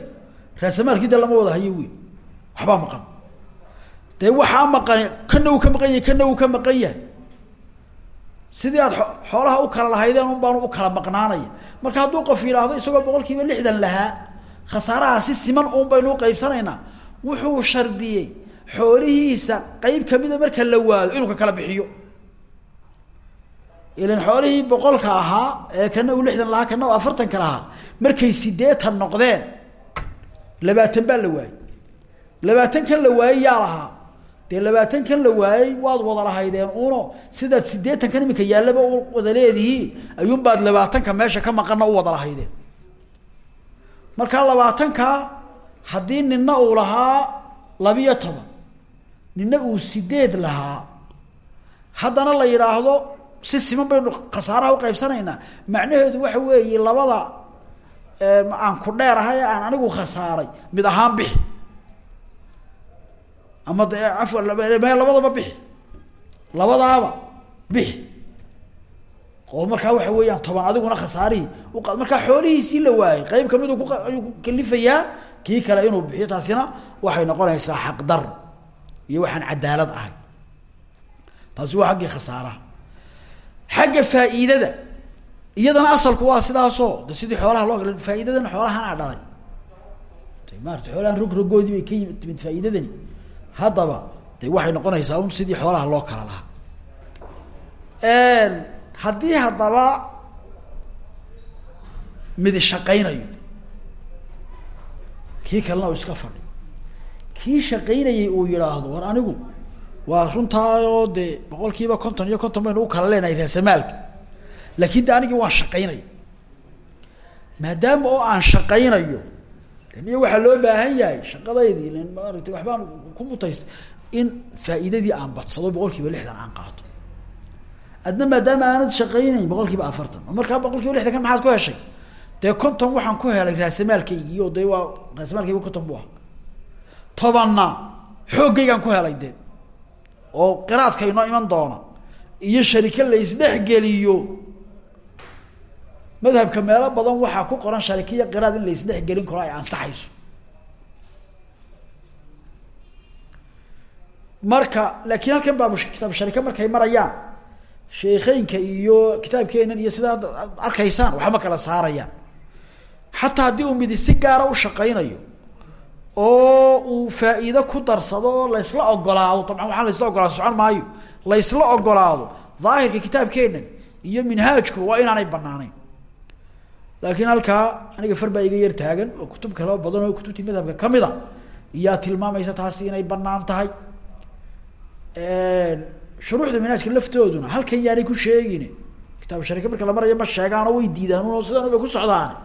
Raasamaalkii de lama wada hayo wey waxbaa maqan. Dee waxaa maqan kana uu ka maqan yahay kana uu ka maqan yahay. Sidii aad xoolaha u kala lahaydeen un baanu u kala maqnaanaya. Marka hadduu qof yidhaahdo isagoo boqol kiiba lixdan lahaa khasaaraha si siman uun baynu uqaybsanaynaa wuxuu shardiyey xoolihiisa qeyb kamida marka la waayo inuu ka kala bixiyo ilan xoolihii boqolka ahaa ee kana uu lixdan lahaa kana u afartanka lahaa markay sideetan noqdeen labaatan baa la waayey. Labaatan kan la waayey yaa lahaa. Dee labaatan kan la waayey waad wada lahaydeen uno sidaad sideetankan iminka yaallaba u wada leedihiin ayuunbaad labaatanka meesha ka maqana u wada lahaydeen. Markaa labaatankaa haddii nina uu lahaa labiyo toban nina uu sideed lahaa haddana la yidhaahdo si siman baynu khasaaraha uqaybsanaynaa macnaheedu waxa weeye labada aan ku dheerahay ee aan anigu khasaaray mid ahaan bixi. Ama de afwan me labadaba bixi. Labadaaba bixi. Oo markaa waxa weeyaan toban adiguna khasaarihii uqa markaa xoolihiisii la waayey qeyb ka mid ku ku kalifayaa kii kale inuu bixiyo. Taasina waxay noqonaysaa xaqdar iyo waxaan cadaalad ahay. Taasi waa xaggii khasaaraha xagga faa'iidada. Iyadana asalku waa sidaasoo de sidii xoolaha loo faa'iidadana xoolahanaa dhalay maarata xoolahan rog rogoodii bay ka yimid timid faa'iidadani. Haddaba de waxay noqonaysaa un sidii xoolaha loo kala lahaa. Haddii haddaba midi shaqaynayo. Kii kalena uu iska fadhi kii shaqaynayay uu yidhaahdo war anigu waa runtaayoo dee boqol kiiba konton iyo konton baynu u kala leenahay raasamaalka laakin de anigii waan maadaama oo aan shaqaynayo niyo waxaa loo baahan yahay shaqadaydii maaragtay waxbaan ku mutaysta in faa'iidadii aan badsado boqol kiiba lixdan aan qaato. Adna maadaama aanad shaqaynayn boqol kiiba afartan markaa boqol kiiba lixdan kan maxaad ku heshay? Dee konton waxaan ku helay raasamaalkaygii oo de waa raasamaalkaygi konton bu ah tobanna xooggaygaan ku helay de oo qiraadka inoo iman doona iyo sharike la isdhexgeliyo madhabka meelo badan waxaa ku qoran sharike iyo qiraad in la isdhexgelin karo ay ansaxayso. Marka laakiin halkan baa kitaab sharike markay marayaan sheekeynka iyo kitaabkeenan iyo sidaa arkaysaan waxba kala saarayaan. Xataa haddii uu midi si gaara u shaqaynayo oo uu faa'iido ku darsado oo laysla ogolaado. Dabcan waxaan laysla ogolaado socon maayo. Laysla ogolaado. Daahirka kitaabkeenan iyo minhaajku waa inaanay banaaneyn laakiin halkaa aniga far baa yar taagan oo kutub kaleo badan oo kutubtii madhabka ka mid a iyaa tilmaamaysa taasi inay bannaan tahay. Shuruuxda minhaajka laftooduna halkan yaanay ku sheegin kitaab sharike marka la marayo ma sheegaano way diidaan o sidan bay ku socdaan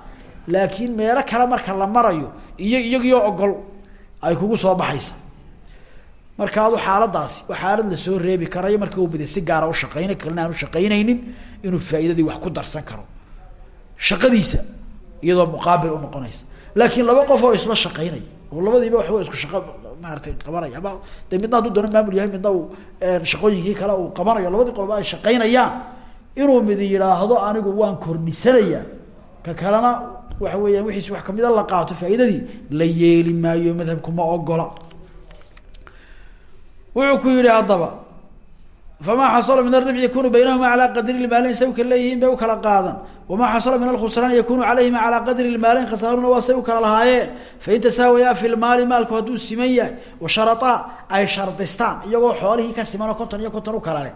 laakiin meelo kale marka la marayo iyo iyagiyo ogol ay kugu soo baxaysa. Marka adu xaaladaasi waa xaalad la soo reebi karayo marka uu bida si gaara ushaqeyna kalena aan ushaqeyneynin inuu faa'iidadii wax ku darsan karo. Shaqadiisa iyadoo muqaabil unoqonaysa laakiin laba qof oo isla shaqeynaya oo labadiiba waxba isku shaqo maaratay qabanaya. Ama de midna hadduu maamul yahay midna uu shaqooyinkii kale uu qabanayo labadii qoloba ay shaqeynayaan inuu midi yidhaahdo anigu waan kordhisanaya ka kalena waxa weeyaan wixiisi wax kamida la qaato faa'iidadii la yeeli maayo madhabku ma ogola wuxuu ku yihi haddaba famaa xasala min aribxi yakunu baynahuma calaa qadri lmaalayn sawka leeyihiin bay kala qaadan. Wamaa xasala min alkhusraan yakunu calayhima calaa qadri lmaalayn khasaaruna waa say u kala lahaayeen. Fain tasaawayaa fi lmaali maalku hadduu siman yahay washarataa ay shardistaan iyagoo xoolihii ka siman oo konton iyo konton u kala leh.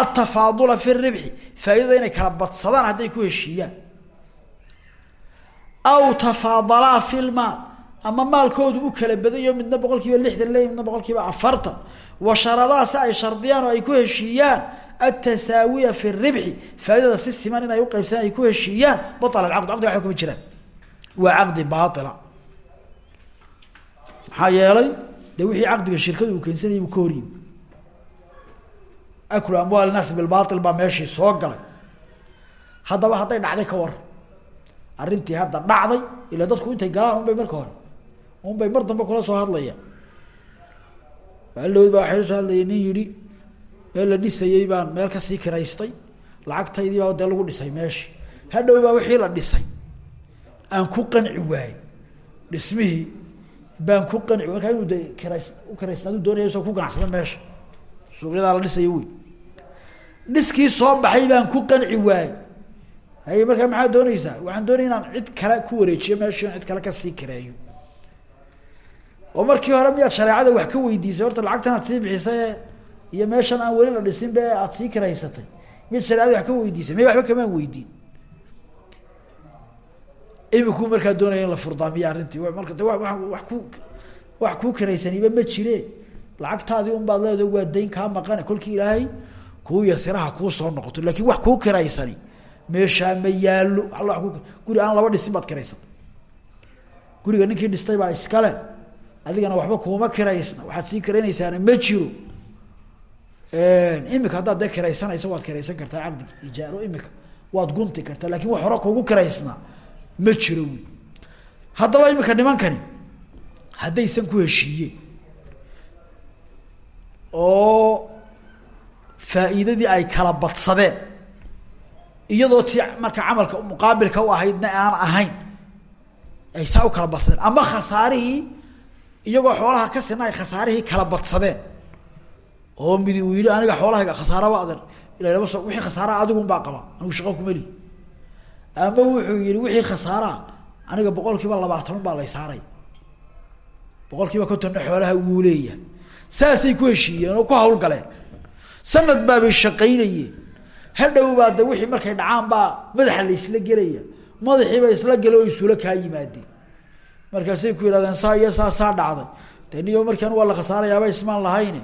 Atafaadula fi ribxi faaidada inay kala badsadaan hadday ku heshiiyaan aw tafaadalaa fi lmaal ama maalkoodu u kala badayo midna boqol kiiba lixdan leey midna boqol kiiba afartan. Wa sharadaa si ay shardiyaan oo ay ku heshiiyaan atasaawiya fi ribxi. Faaidada si siman in ay uqeybsadaan ay ku heshiiyaan. Baala caqd caqdiga waba kama jiraan. Waa caqdi baila maxaa yeelay? De wixii caqdiga shirkadu uu keensanayay buu ka horyimi aklu amwaal naas bilbail baa meeshii soo galay. Haddaba hadday dhacday ka war arrintii hadda dhacday ila dadku intay galaan un bay marka hore. Un bay mar dambe kula soo hadlayaan maaldood baa waxay soo hadlayay nin yihi meel la dhisayey baan meel ka sii kiraystay lacagtaydii baa dee lagu dhisay meeshi. Hadhow baa wixii la dhisay. Aan ku qanci waayey. Dhismihii baan ku qanci markaa inuu de kirays u kiraysnaadu doonaya soo ku ganacsada meesha suuqyadaa la dhisayo wey dhiskii soo baxay baan ku qanci waayey haye markaa maxaad dooneysaa waxaan doonaya inaan cid kale ku wareejiyo meesha in cid kale ka sii kireeyo. Oo markii hore miyaad shareecada wax ka weydiisay horta lacagtan aad sii bixisay iyo meeshan aan weli la dhisin be aad sii kiraysatay. Miyaad shareecada wax ka weydiisay may waxba kamaan weydiin imikuu markaa doonaya in la furdaamiyo arrintii? Marka de wa wax ku wax kuu kiraysaniba ma jire. Lacagtaadii un baad leedahay waa dayn kaa maqane. Kolkii ilaahay kuu yasiraha kuu soo noqoto laakiin wax kuu kiraysani meeshaa ma yaallo. Guri aan laba dhisin baad kiraysata guriga ninkii dhistay baa iskale. Adigana waxba kuuma kiraysna. Waxaad sii kiraynaysaana ma jiro. Imika haddaad dee kiraysanaysa waad kiraysan kartaa cabdi. Ijaaro imika. Waad gunti kartaa laakiin wax hore kugu kiraysnaa ma jiro wy haddaba imika nimankani haddaysan ku heshiiyeen oo faa'iidadii ay kala badsadeen iyadoo tii marka camalka muqaabilka u ahaydna aan ahayn ay saa kala badsadeen. Ama khasaarihii iyagoo xoolaha ka sina ay kala badsadeen. Oo midi uu yihi aniga xoolahayga khasaaraba adan. Ila laba so wixii khasaara adigun baa qaba. Anigu shaqo kumeli ama wuxuu yihi wixii khasaaraa aniga boqol kiiba labaatan baa lay saaray. Boqol kiiba kontonna xoolaha wuu leeyahay. Saasay ku heshiiyeen oo ku hawlgaleen. Sanad baabay shaqaynayeen hadhow de wixii markay dhacaan baa madaxa la isla gelaya. Madaxiiba isla gela o isula kaa yimaadeen. Markaasay ku yihahdeen saa iyo saa saa dhacday. De niyo waa la khasaarayaaba ismaan lahayne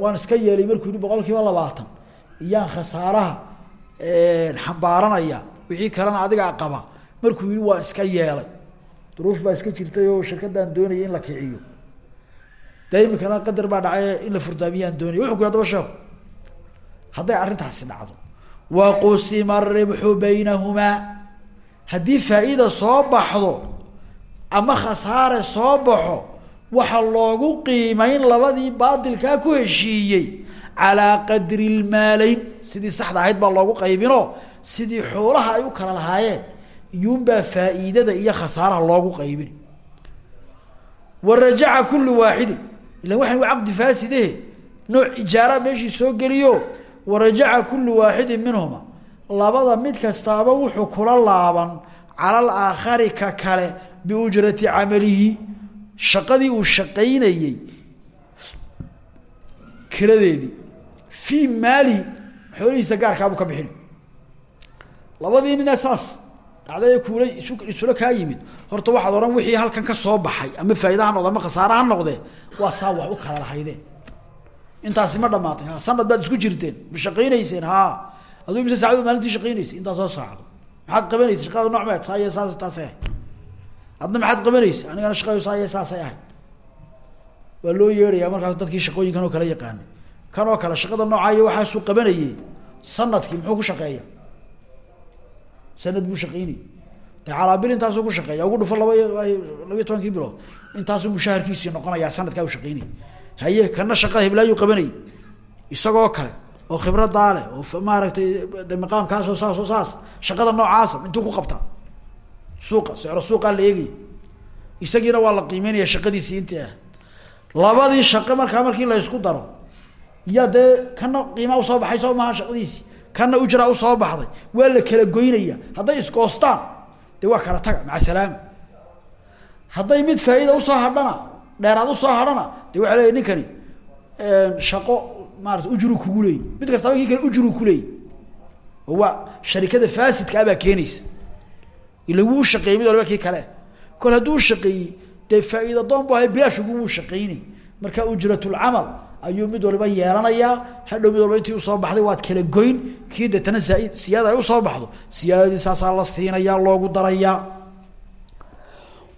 waan iska yeelay markuu yihi boqol kiiba labaatan. Iyaan khasaaraha xambaaranaya. Wixii kalena adigaa qaba. Markuu yihi waa iska yeelay. Duruuf baa iska jirtay oo shirkadaan doonaya in la kiciyo. De imikana qadar baa dhacay in la furdaamiyaan doonaya wuxu ku yhi adaba hadday arrintaasi dhacdo. Wa qusima aribxu baynahumaa haddii faa-ida soo baxdo ama khasaare soo baxo waxaa loogu qiimeyn labadii baatilkaa ku heshiiyey. Calaa qadri lmaaleyn sidii saxda ahayd baa loogu qaybino sidii xoolaha ay u kala lahaayeen iyuunbaa faa-iidada iyo khasaaraha loogu qaybin wa rajaca kullu waaxidin ilan waxan waa caqdi faasidehe nooc ijaara meeshii soo geliyo wa rajaca kullu waaxidin minhuma. Labada mid kastaaba wuxuu kula laaban cala alaakhari ka kale biujrati camalihi. Shaqadii uu shaqaynayey kiradeedii fii maalihi xoolihiisa gaarkaabuu ka bixin. Labadii nine saas dhacday kuula isu isula kaa yimid. Horta waxaad odhan wixii halkan ka soo baxay ama faaida ha noqde ama khasaare ha noqdee waa saa wax u kala lahaydeen intaasi ma dhamaatay ha sanad baad isku jirteen. Ma shaqaynayseen? Ha. Aduu mise saacdood maalintii shaqaynaysay. Intaasoo saacdo. Maxaad qabanaysa? Shaqada nooc meed saa iyo saas taasay adna maxaad qabanaysa? Anigana shaqayo saa iyo saasay ahayd. Waa loo yeedhayaa markaas dadkii shaqooyinkan oo kala yaqaanay. Kan oo kale shaqada noocaa iyo waxaasuu qabanayey sannadkii muxuu ku shaqeeya sanad buu shaqeynay de calaabil intaasuu ku shaqeeya ugu dhufo laba labiyo tobankii bilood. Intaasuu mushaharkiisii noqonayaa sanadkaa u shaqeynay haye kana shaqada hiblaayu qabanayay isagoo kale oo khibradaa leh oo maaragtay de maqaamkaasoo saas oo saas shaqada noocaasa intuu ku qabtaa suuqa sicro suuqaa la eegaya waa la qiimeynaya shaqadiisii intii ah. Labadii shaqo markaa markii la ysku daro yaa dee kana qiimaa u soo baxay soo maha shaqadiisii. Kana ujraa u soo baxday waa la kala goynaya hadday iskoostaan dee waa kala taga maca salaama hadday mid faa-ida u soo hadhana dheeraad u soo hadhana dee waxa leeya ninkani shaqo maarata ujru kugu leeyay mid kastaba kii kale ujru kuleeyay oo waa sharikada faasidka abaa keenaysa. Ila wuu ushaqeeyey mid waliba kale. Kol hadduu ushaqeeyey dee faa-iida doon bu ahay bilaash ugumuu shaqeynay marka ujratulcamal ayuu mid waliba yeelanayaa. Hadhow mid waliba intii u soo baxday waad kala goyn. Kii deetana zaaid siyaada ay u soo baxdo. Siyaadadii saasaa la siinayaa loogu darayaa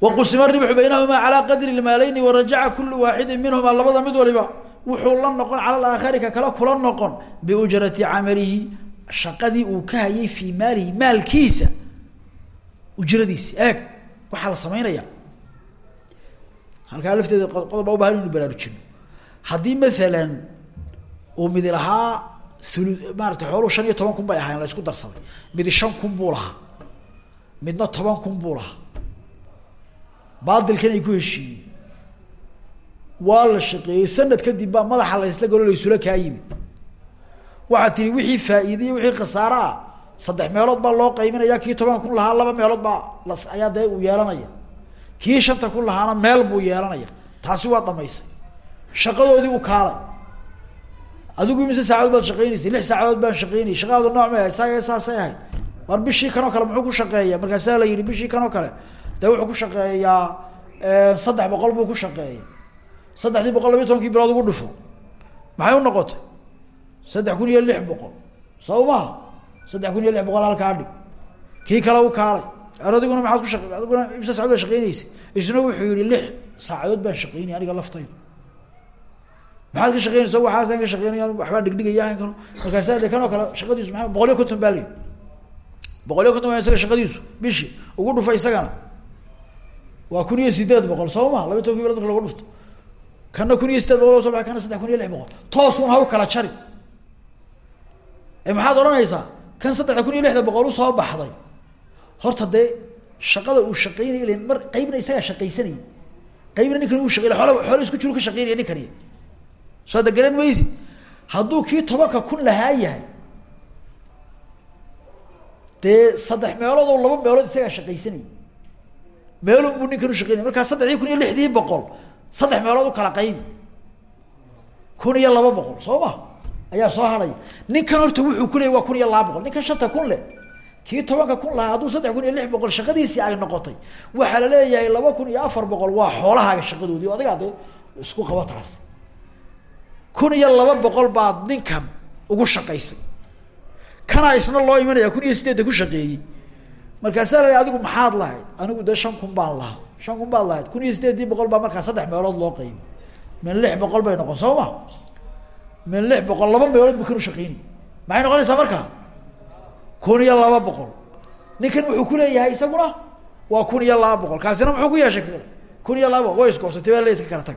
waqusima ribxu baynahumaa calaa qadri lmaaleyni warajaca kulu waaxidin minhumaa labada mid waliba wuxuu la noqon cala alaakhari ka kale kula noqon biujrati camalihi shaqadii uu ka hayay fii maalihi maalkiisa ujradiisi eeg waxaa la sameynaya halkaa lafteeda qodob baa ubahan inu baraarujino haddii maalan uu midi lahaa ulu maarata xooluhu shan iyo toban kun bay ahayen la isku darsaday midi shan kun baadilkan ay ku heshiiyeen. Waa la shaqeeyey. Sanad kadib baa madaxa la isla galo laysula kaa yimi waxaa tihi wixii faa-iidaiyo wixii khasaare ah saddex meelood baa loo qayminaya kii toban kun lahaa laba meelood baa las ayaa dee uu yeelanaya. Kii shanta kun lahaana meel buu yeelanaya. Taasi waa dhamaysay. Shaqadoodii u kaalay. Adigu imise saacadood baad shaqeynaysay lix saacadood baan shaqeynayay shaqadaadu nooc may ahayd. Saa saasay ahayd. War bishii kanoo kale muxuu ku shaqeeya markaasaa la yihi bishii kanoo kale dee wuxuu ku shaqeeyaa saddex boqol buu ku shaqeeya saddexdii boqol labiyo tobankii bilood ugu dhufo. Maxay u noqotay? Saddex kun iyo lix boqol. Soo maha saddex kun iyo lix boqol halkaa dhig. Kii kale u kaalay. Ar adiguna maaad ku shaq adiguna imse saacadood baa isna wuxuu yihi lix saacadood baan shaqeynaya aniga laftayda maxaad ka shaqeynaysa waxaasaan ka shaqeynaya waxbaa dhigdhigaya kan markaasa de kanoo kale shaqadiisu maa boqol iyo konton baa boqol iyo konton waa isaga shaqadiisu. Bishi ugu dhufa isagana waa kun iyo sideed boqol soo ma? Labiya tobanki bilood marka lagu dhufto. Kana kun iyo sideed boqol so baa kana saddex kun iyo lix boqol. Toosun ha u kala jari. Ee maxaad odhanaysaa? Kan saddexda kun iyo lixda boqol u soo baxday. Horta dee shaqada uu shaqeynaya ilan mar qaybna isagaa shaqaysanayay. Qaybna ninkan uu shaqey ool xoole isku jiro ka shaqeynaya ninkani. Soo garan maysi hadduu kii tobanka kun lahaa yahay dee saddex meelood oo laba meelood isagaa shaqaysanayay meelun buu ninkan ushaqeynaya markaa saddexdii kun iyo lixdii boqol saddex meelood u kala qaybi kun iyo laba boqol soo ma? Ayaa soo haraya ninkan horta wuxuu kuleeyay waa kun iyo laba boqol. Ninkan shanta kun leh kii tobanka kun lahaa hadduu saddex kun iyo lix boqol shaqadiisii ay noqotay waxaa la leeyahay laba kun iyo afar boqol waa xoolahaaga shaqadoodii. O adigaa dee isku qaba taas. Kun iyo laba boqol baad ninkan ugu shaqaysay. Kanaa isna loo imanaya kun iyo sideedda ku shaqeeyey markaasaa la adigu maxaad lahayd? Anigu dee shan kun baan lahaa. Shan kun baad lahayd. Kun iyo sideedii boqol baa markaa saddex meelood loo qaybi min lix boqol bay noqon soo ma? Min lix boqol laba meelood bu kan ushaqeynay maxay noqonaysaa markaa kun iyo laba boqol. Ninkan wuxuu kuleeyahay isaguna? Waa kun iyo laba boqol. Kaasina muxuu ku yeeshay kale? Kun iyo laba boqol way iskoobsatay waa la iska kala tag.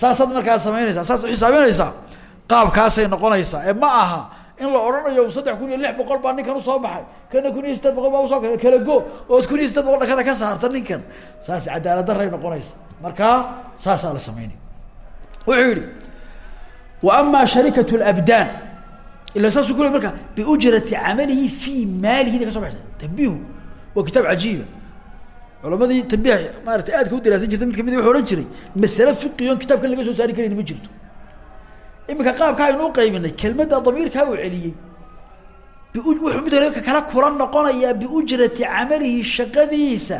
Saasaad markaa samaynaysaa saas uxisaabinaysaa qaabkaasay noqonaysaa. Ee ma aha in la odhanayo saddex kun iyo lix boqol baa ninkan u soo baxay. Kana kun iyo sideed boqol kala go. Ood kun dhakada ka saarta ninkan. Saas cadaalad daray noqonaysa. Markaa saasaa la sameynaya wuxuu wa ama sharikat labdaan ila saasuu ku le marka biujrati camalihi fi maalihi. Da ka so baxsa tambihu waa kitaab cajiiba culamadii tambiha maarata aadka u diraasan jirta mid ka mid wuxuu ohan jiray masale fiqiyon kitaabkan laga soo saari karayni ma jirto iminka qaabka aynu uqaybinay kelmadda damiirkaa uu celiyey. Wuxuu mid ka kala kula noqonayaa biujrati camalihi shaqadiisa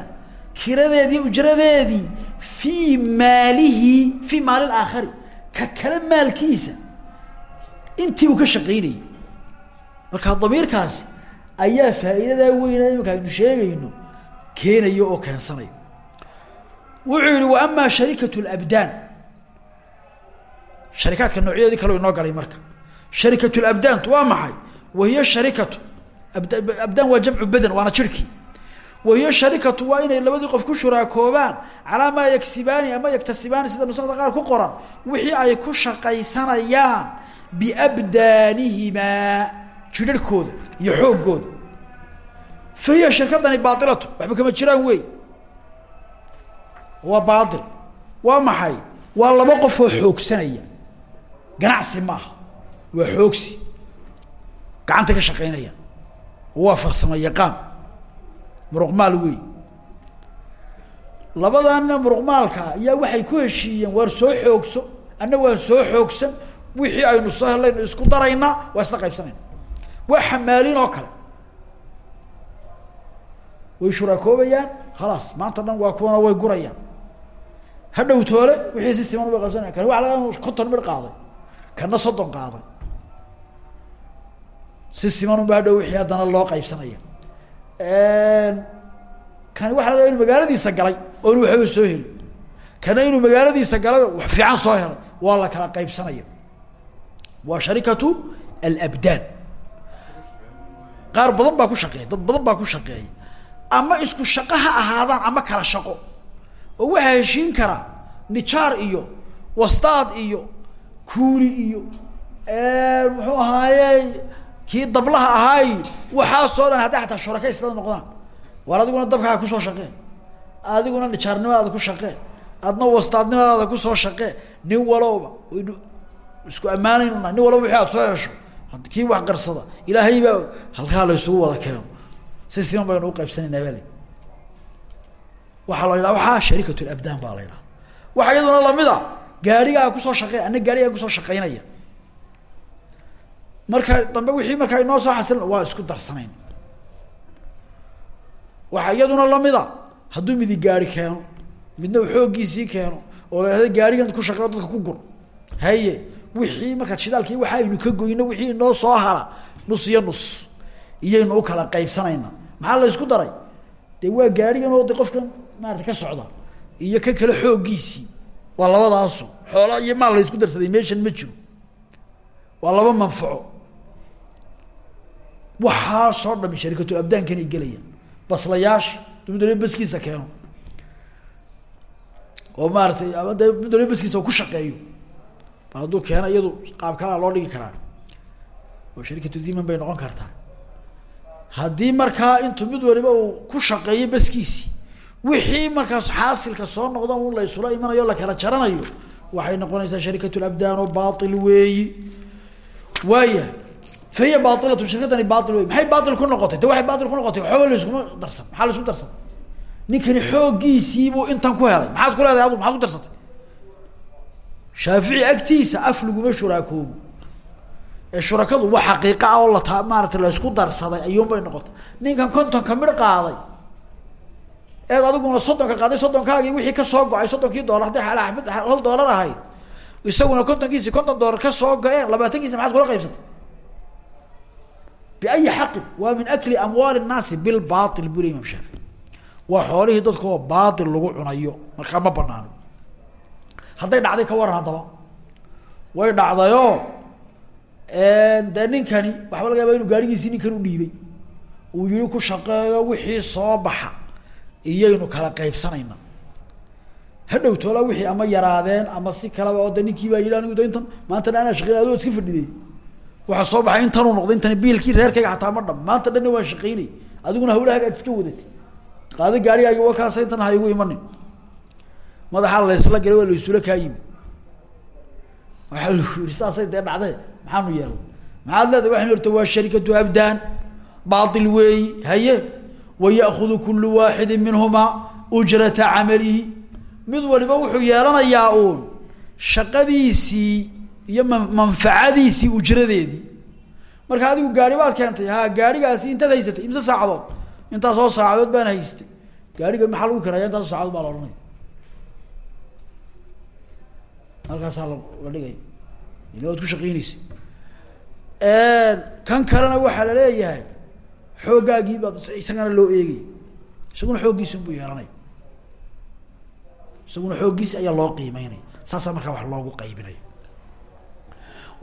kiradeedii ujradeedii fii maalihi fii maali aakhari ka kale maalkiisa. Intii uu ka shaqaynayay. Marka damiirkaasi ayaa faa'iidadaa weyna iminka aynu sheegayno keenayo oo keensanayo wuxuu yihi wa amaa sharikat labdaan sharikaadka noocyadeedii kale inoo galay marka. Sharikat labdaantu waa maxay? Wahiyo sharikatu abdaan waa jamcu badan waana jirhkii wahiyo sharikatu waa inay labadii qof ku shuraakoobaan calaa maa yagsibaani ama yaktasibaani sida nusakda qaar ku qoran wixii ay ku shaqaysanayaan biabdaanihimaa jidharhkooda iyo xooggooda. Fa hiya shirkadani baailatu waxba kama jiraan wey. Waa baail waa maxay? Waa laba ganacsi maaha. Waa xoogsi. Gacanta ka shaqeynaya waa farsamo yaqaan. Muruqmaal wey labadana muruqmaalka ayaa waxay ku heshiiyeen waar soo xoogso. Anna waan soo xoogsan. Wixii aynu soo helaynu isku daraynaa waa isla qaybsanayna waa xamaalin oo kale. Way shuraakoobayaan. Khalaas maanta dhan waa kuwana way gurayaan. Hadhow toole wixii si siman bay qabsanaya kan waa laga konton midh qaaday kana soddon qaaday si siman unba hadhow wixii haddana loo qaybsanaya. Kani waxa laga inu magaaladiisa galay oonu waxba soo heli kana inuu magaaladiisa galay wax fiican soo helay waa la kala qaybsanaya. Waa sharikatu alabdaan. Qaar badan baa ku shaqeeya dad badan baa ku shaqeeya ama isku shaqo ha ahaadaan ama kala shaqo. Oo waxaa heshiin karaa nijaar iyo wastaad iyo kuuli iyo muxuu ahaaye kii dablaha ahaayo waxaasoo dhan hadday ataa shuraka isla noqdaan. Waar adiguna dabkaaga ku soo shaqee. Adiguna nijaarnimadaada ku shaqee. Adna wastaadnimadaada ku soo shaqee. Nin walowba waynu isku ammaanaynu nahay. Nin walba wixii aad soo hesho kii wax qarsada ilaahay baa halkaa la isugu wada keeno. Si siman baynu uqaybsanaynaa baa le waxaa la yidhaha waxaa sharikat labdaan baa la yidhaha. Waxa iyaduna lamida gaarigaa ku soo shaqey ana gaarigaa ku soo shaqeynaya. Marka dambe wixii markaa inoo soo xasilna waa isku darsanayn. Waxaa iyaduna lamida hadduu midi gaari keeno midna xooggiisii keeno oo la ihahda gaarigan ku shaqeyo dadka ku gur. Haye wixii markaad shidaalkii waxa aynu ka goyno wixii inoo soo hara nus iyo nus iyaynu u kala qaybsanayna. Maxaa la isku daray? Dee waa gaarigan oo de qofkan maarata ka socda iyo kan kale xooggiisii waa labadaasu xoola iyo maal la isku darsaday meeshan ma jiro. Waa laba manfaco. Waxaasoo dhami sharikatul abdaankanay gelayaan. Baslayaasha mid baskiisa keeno. Oo maaratay ama de waliba baskiisa ku shaqeeyo. Bal hadduu keeno iyadu qaab kalaa loo dhigi karaa. Oo sharikatu diman bay noqon kartaa. Haddii markaa intuu mid waliba uu ku shaqeeyo baskiisi wixii markaas xaasilka soo noqda un la isula imanayo la kala jaranayo waxay noqonaysaa sharikat labdaan oo bail weeyi. Waaya fa hiya bailatun shirkadani bail wey maxay bail ku noqotay? Waxay bail ku noqotay? Waxooba laiskuma darsan. Maxaa la isku darsan? Ninkani xooggiisiibuu intan ku helay. Maxaad ku leedahay maxaad ku darsatay? Shaafici agtiisa af laguma shuraakoobo. Shurakadu wax xaqiiqa ah oo lata maarata laysku darsaday ayuunbay noqotay. Ninkan kontonka midh qaaday eed adiguna soddonka qaaday soddonkaagii wixii ka soo go'ay soddonkii doolar hadday hal doolar ahayd isaguna kontonkiisi konton doolar ka soo go-een labaatankiisa maxaad kula qaybsatay? Biayi xaqin waa min akli amwaali nnaasi bilbail buu le imam shaafici waa xoolihii dadka oo baail lagu cunayo. Markaa ma banaano hadday dhacday ka waran haddaba. Way dhacdayoo dee ninkani waxba laga yaaba inu gaarigiisii ninkan u dhiibay. Uu yihi ku shaqeeyo wixii soo baxa iyaynu kala qaybsanayna. Hadhow toola wixii ama yaraadeen ama si kaleba oo de ninkii baa yidhi intan maantana anaa shaqeyn adoo iska fadhiday waxaa soo baxay intanuu noqday intani biilkii reerkayga xataa ma dham maanta dhanna waan shaqeynay. Adiguna hawlahaga ad iska wadatay qaado gaarigaagi wa kaasa intan ha igu imanin. Madaxaa laysla galay waa laysula kaa yimi waxaa lagu yihi saasay dee dhacdee maxaanu yeelay. Maxaad leedahay waxaynu orta waa sharikatu abdaan baail weeyi haye wayakudu kulu waaxidi minhumaa ujrata camalihi mid waliba wuxuu yeelanayaa uun shaqadiisii iyo ma manfacadiisii ujradeedii marka adigu gaari baad keentay ha gaarigaasi intaad haysatay imse saacadood intaas oo saacadood baan haystay gaariga maxaa lagu kiraya intaas oo saacadood baa la ohanaya halkaasaa la dhigaya ila waad ku shaqeyneysa kan kalena waxaa la leeyahay xooggaagii baad isagana loo eegay. Isaguna xooggiisi unbuu yeelanaya isaguna xooggiisi ayaa loo qiimeynaya saasaa markaa wax loogu qaybinaya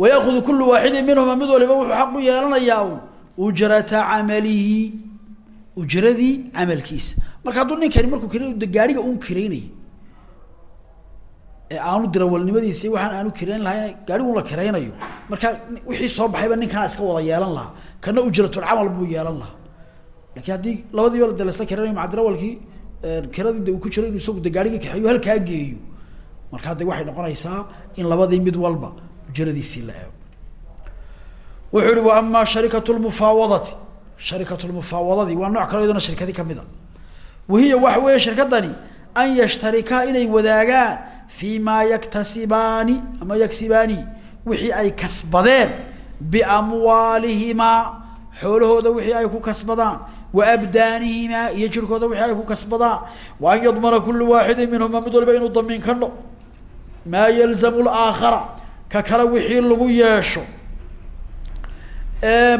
wayakudu kulu waaxidin minhuma mid waliba wuxuu xaq u yeelanayaa ujrata camalihi ujradii camalkiisa. Marka hadduu ninkani markuu kir gaariga un kiraynay ee aanu dirawalnimadiisi waxaan aanu kirayn lahayn gaarigu la kiraynayo marka wixii soo baxayba ninkana iska wada yeelan lahaa kana ujratulcamal buu yeelan lahaa. Lakin haddii labadiiba de lasla kiranayo maca dirawalkii kiradii de uu ku jiro inuu isagu de gaarigii kaxeeyo halkaa geeyo. Markaa de waxay noqonaysaa in labadii mid walba ujradiisii la eego. Wuxuu ihi wa amaa sharikatu lmufaawadati sharikatu waa nooc kale iyadona shirkadi ka mid a. Wahiya waxa shirkadani an yashtarikaa inay wadaagaan fi ma yaktasibaani ama yagsibaani wixii ay kasbadeen biamwaalihimaa xoolahooda wixii ay ku kasbadaan wa abdaanihimaa iyo jirkooda wixii ay ku kasbadaan. Wa an yadmana kulu waaxidin minhuma mid waliba inuu damiin ka no maa yalzamu laakhara ka kale wixii lagu yeesho.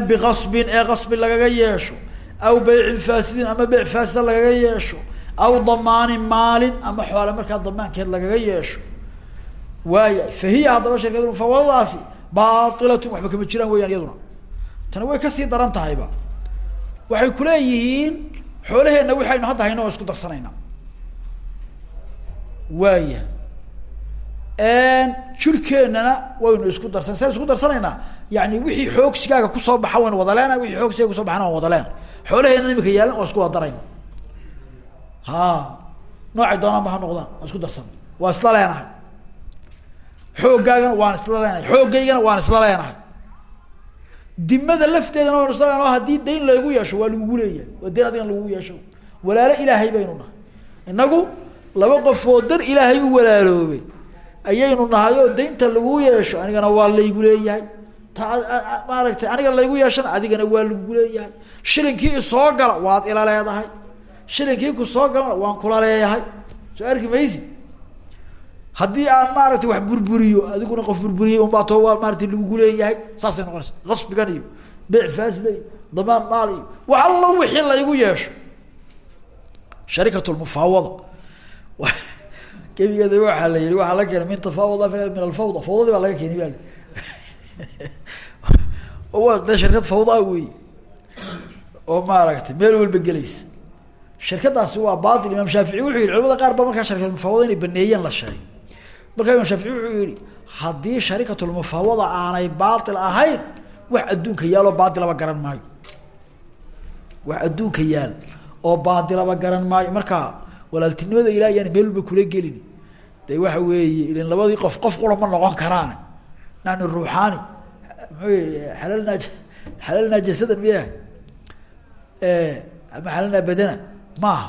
Biqasbin ee qasbin lagaga yeesho. Aw beycin faasidin ama beyc faasida lagaga yeesho. Aw damaanin maalin ama xoole markaa damaankeed lagaga yeesho. Waaya fa hiya haddaba shirkad mufawadadaasi bailatun waxba kama jiraan weyaan iyaduna. Tani way ka sii daran tahayba. Waxay kuleeyihiin xoolaheenna waxaynu hadda hayno oo isku darsanayna. Waaya jirkeennana waynu isku darsan. Saan isku darsanaynaa? Yani wixii xoogsigaaga ku soo baxa waynu wada leena wixii xoogsigaaga kuso baxana waan wada leena xoolaheenna imika yaalan waa isku wada darayna ha noocay doonaanba ha noqdaan. Isku darsan. Waan isla leenahay xooggaagana waan isla leenahay. Xooggaygana waan isla leenahay. Dimada lafteedana waynu isla leenahay. Haddii dayn laygu yeesho waa lagugu leeyahay. Waa dayn adigan lagugu yeesho. Walaalo ilaahay baynu nahay. Inagu laba qof oo dar ilaahay u walaaloobay ayaynu nahay oo daynta lagu yeesho anigana waa laygu leeyahay. Ta maaragtay aniga laygu yeeshana adigana waa lagu leeyahay. Shilinkii isoo gala waad ila leedahay. Shilinkii ku soo galana waan kula leeyahay. Soo arki maysi haddii aan maaragtay wax burburiyo adiguna qof burburiyey unbaa too waa maaratay lagugu leeyahay saasay noqonaysa. Qasbigan iyo beyc faasida iyo damaan maal iyo wax allo wixii laygu yeesho. Sharikat lmufaawada gebigeeda waxaa la yihi waxaa la keenay min tafaawada min alfawda fawdadii baa laga keenay baa *laughs* waa de shirkad fawdaa wey oo maaragtay meel walba gelaysa. Shirkadaasi waa bail imaam shaafici wuxuu yihi culamada qaar ba markaa sharikatulmufaawada inay baneeyeen la sheegay markaa imaam shaafici wuxuu yihi haddii sharikatulmufaawada aanay baail ahayn wax adduunka yaaloo baailaba garan maayo. Wax adduunka yaal oo baadilaba garan maayo. Marka walaaltinimada ilaah yaan meel walba kula gelin. De waxa weeye ilan labadii qof qof qura ma noqon karaan nahnu ruuxaani. Muxuu xalalnaa xalalnaa jasadan miya ama xalalnaa badana? Maaha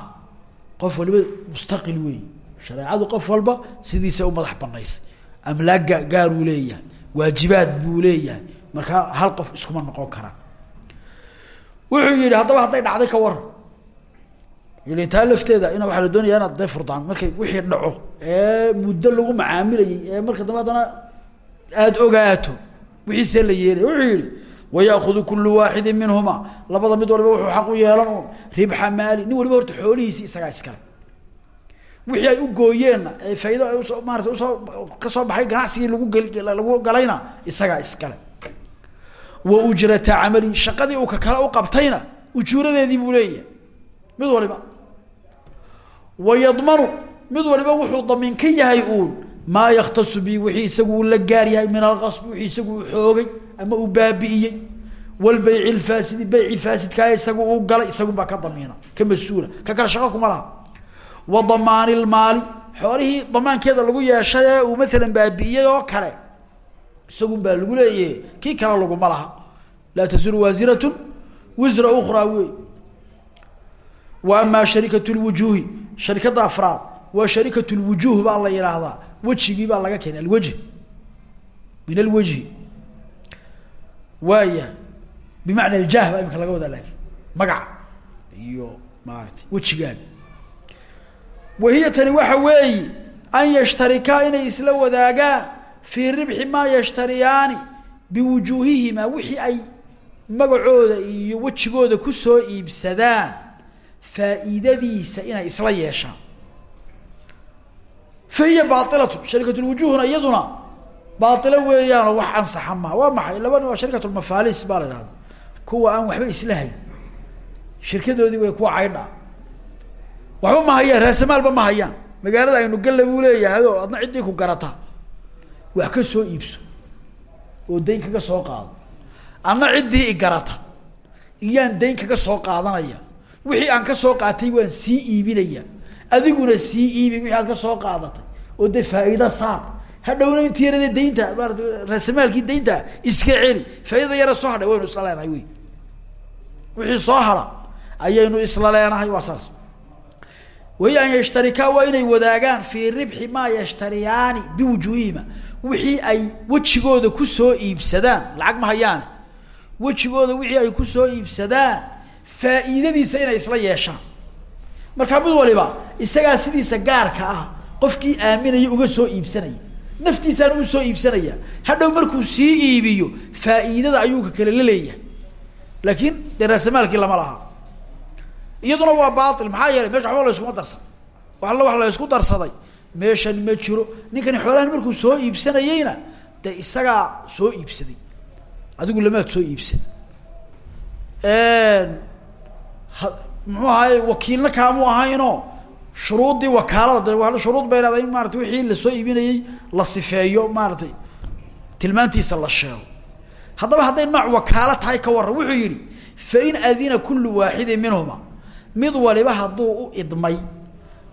qof waliba mustaqil wey shareecadu qof walba sidiisa u madax banaysay amlaag ga gaaruu leeyahay. Waajibaad buu leeyahay. Markaa hal qof iskuma noqon karaa wuxuu yihi haddaba hadday dhacday ka waran yili taa lafteeda ina waxaa la doonaya inaad dee furdaan. Markay wixii dhaco ee muddo lagu macaamilayay ee marka dambe haddana aada ogaato wixiisee la yeelay. Wuxuu yihi wayaakudu kulu waaxidin minhuma labada mid waliba wuxuu xaq u yeelan un ribxa maali nin waliba horta xoolihiisi isagaa iskale wixii ay u gooyeenna ee faa'ido ay u soo maarata u soo ka soo baxay ganacsigii lagu gel lagu galayna isagaa iskale. Wa ujrata camali shaqadii uu ka u qabtayna ujuuradeedii buu leeyahay. Mid waliba. Wa mid waliba wuxuu damiin ka yahay uun maa yaktasu bi wixii isagu la gaar yahay min alqasb wixii isagu xoogay ama uu baabi'iyey. Walbayci lfaasidi bayci faasidkaa isagu uu galay isagun baa ka damiina ka mas'uula ka kale shaqo kuma laha wa damaani lmaali xoolihii damaankeeda lagu yeeshay ee uu maalan baabi'iyey oo kale isagun baa lagu leeyahay kii kale laguma laha. Laa tasiru waasiratun wisra ukraa wey wa amaa sharikat lwujuuhi sharikadda afraad waa sharikat lwujuuh baa la yidhaahdaa wejigii baa laga keenay alwajh min alwajhi waayahay bimacna aljah baa imika laga wadaa laakin magaca iyo maarata wejigaaga wahiya tani waxa weeyi an yashtarikaa inay isla wadaagaan fii ribxi maa yashtariyaani biwujuuhihimaa wixii ay magacooda iyo wejigooda ku soo iibsadaan faa'iidadiisa inay isla yeeshaan. Fa hiya baailatu sharikatulwujuuhna iyaduna baailo weeyaanoo wax ansaxa maha waa maxay? Labana waa sharikatulmafaalis baa la idhahda kuwa aan waxba isla hayn shirkadoodii way kuwa caydha waxba ma hayaan raasamaalba ma hayaan. Magaalada aynu galla buu leeyahay oo adna ciddii ku garata. Wax ka soo iibso oo dayn kaga soo qaado. Adna ciddii garata. Iyaan dayn kaga soo qaadanaya. Wixii aan ka soo qaatay waan sii iibinaya. Adiguna sii iibi wixii aad ka soo qaadatay. Oo dee faa'iida saar. Hadhowna inti yarade daynta maarata raasamaalkii daynta iska celi. Faaidada yara soo hadhay waynu isla leenahay wey. Wixii soo hara ayaynu isla leenahay waa saas wahiya an yashtarikaa waa inay wadaagaan fii ribxi maa yashtariyaani biwujuuhihima wixii ay wejigooda ku soo iibsadaan. Lacag ma hayaane. Wejigooda wixii ay ku soo iibsadaan faa'iidadiisa inay isla yeeshaan. Markaa mid waliba isagaa sidiisa gaarka ah qofkii aaminaya uga soo iibsanaya. Naftiisaan ugu soo iibsanaya. Hadhow markuu sii iibiyo faa'iidada ayuu ka kale la leeyahay. Laakiin dee raasamaalkii lama laha iyaduna waa baail maxaa yeelay meesha waxba la yskuma darsan. Wax alla wax la ysku darsaday. Meeshan ma jiro. Ninkani xoolahan markuu soo iibsanayeyna dee isagaa soo iibsaday. Adigu lamaad soo iibsan. Muxuu ahaye wakiilna kaamu ahayno. Shuruuddii wakaalada de shuruud bay leedahay in maarata wixii la soo iibinayey la sifeeyo maaratay tilmaantiisa la sheego. Haddaba hadday nooc wakaalo tahay ka warran wuxuu yihi fain adina kulu waaxidin minhuma mid waliba hadduu u idmay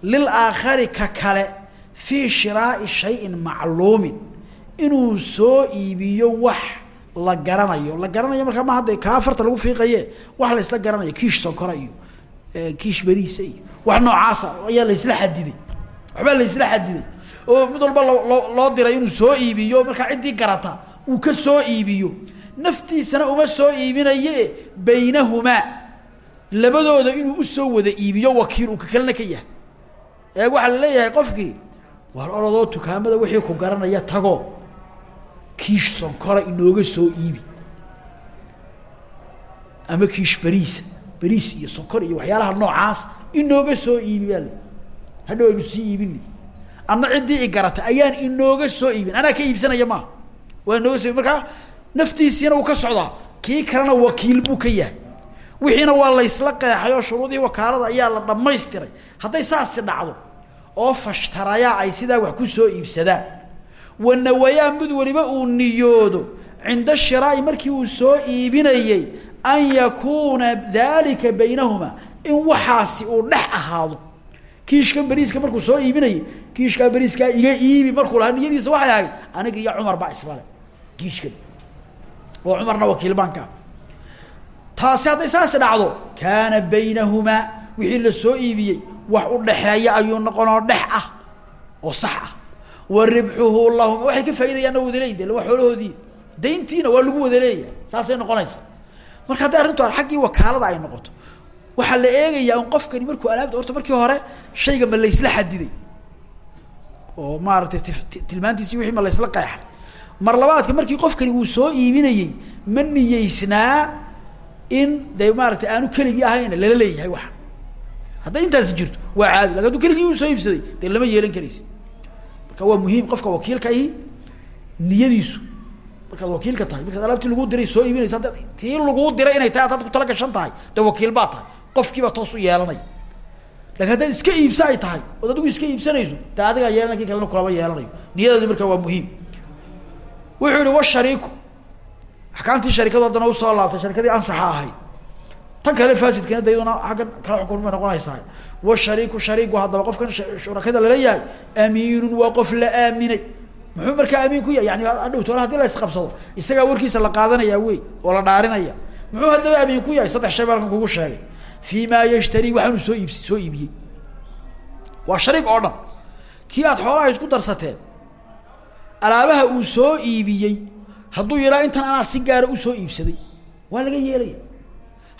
lilaakhari ka kale fii shiraa'i shayin macluumin inuu soo iibiyo wax la garanayo. La garanayo markaa ma hadda kaa lagu fiiqaye wax la isla garanayo kiish sonkora iyo kiish beriisa iyo wax noocaasa ayaa la isla xadiday waxbaa la isla xadiday oo mid walba loo loo diray inuu soo iibiyo markaa ciddii garata uu ka soo iibiyo naftiisana uma soo iibinaye baynahumaa labadooda inuu u soo wada iibiyo wakiil uu ka kalena ka yahay. Ee waxaa la leeyahay qofkii waar orodoo tukaamada wixii ku garanaya tago. Kiish sonkora inooga soo iibi. Ama kiish beriisa beriis iyo sonkor iyo waxyaalaha noocaas inooga soo iibi baa le hadhow aynu sii iibini adna ciddii i garata ayaan inooga soo iibin. Anaa ka iibsanaya maaha waa inooga soo markaa naftiisiina uu ka socdaa. Kii kalena wakiil buu ka yahay wixiina waa laysla qeexay oo shuruudihii wakaalada ayaa la dhamaystiray hadday saasi dhacdo oo fashtarayaa ay sidaa wax ku soo iibsadaan. Wanawayaa mid waliba uu niyoodo cinda shiraa'i markii uu soo iibinayey an yakuuna dalika baynahuma in waxaasi uu dhex ahaado. Kiishka beriiska markuu soo iibinayay kiishkaa beriiskaa iga iibi markuu lahaa niyadiisa waxay ahayd aniga iyo cumar baa islale kiishkan. Oo cumarna wakiilbaanka taasi hadday saasi dhacdo kaana baynahumaa wixii la soo iibiyey wax u dhexeeya ayuu noqonoo dhex ah oo sax ah. Wa ribxuhu lahuma waxay ka faa'idayaanna wada leeyi de waa xoolahoodii dayntiina waa lagu wada leeya saasay noqonaysa. Marka hadday arrintu xaggii wakaalada ay noqoto waxaa la eegayaa un qofkani markuu alaabta horta markii hore shayga ma laysla xadiday oo maaratay tilmaantiisi wixii ma laysla qeexay. Mar labaadka markii qofkani uu soo iibinayey ma niyeysnaa in de maaragtay aanu keligii ahayna lala leeyahay waxa. Hadday intaasi jirto waa caadi. Lakin haduu keligii uu soo iibsaday dee lama yeelan karaysa marka waa muhiim qofka wakiilka ahi niyadiisu. Markaad wakiilka tahay markaad alaabtii lagu diray soo iibinaysa hadda tii laguu diray inay tahay ad ku tala gashan tahay dee wakiil baa tahay. Qofkiiba toos u yeelanaya. Lakin haddaad iska iibsa ay tahay ood adigu iska iibsanayso de adigaa yeelan kii kalena kulama yeelanayo. Niyadeedu markaa waa muhiim. Wuxuu yihi washariiku axkaamtii sharikadu haddana u soo laabtay sharikadii ansaxa ahayd tan kale fasidkana da iyaduna aggan kala xukun bay noqonaysaa washariiku shariiku haddaba qofkan shurakada la leeyahay amiinun waa qof la aaminay. Muxuu markaa amiin ku yahay? Yani adhow toona haddii la isqabsado isagaa warkiisa la qaadanaya wey oo la dhaarinaya. Muxuu haddaba amiin ku yahay? Saddex shay ba halkan kugu sheegay. Fi ma yashtarii waxaanu soo iibs soo iibiyey. Waa shariik oo dhan. Kii aad xoolaha isku darsateen alaabaha uu soo iibiyey hadduu yidhaha intan anaa si gaara u soo iibsaday waa laga yeelaya.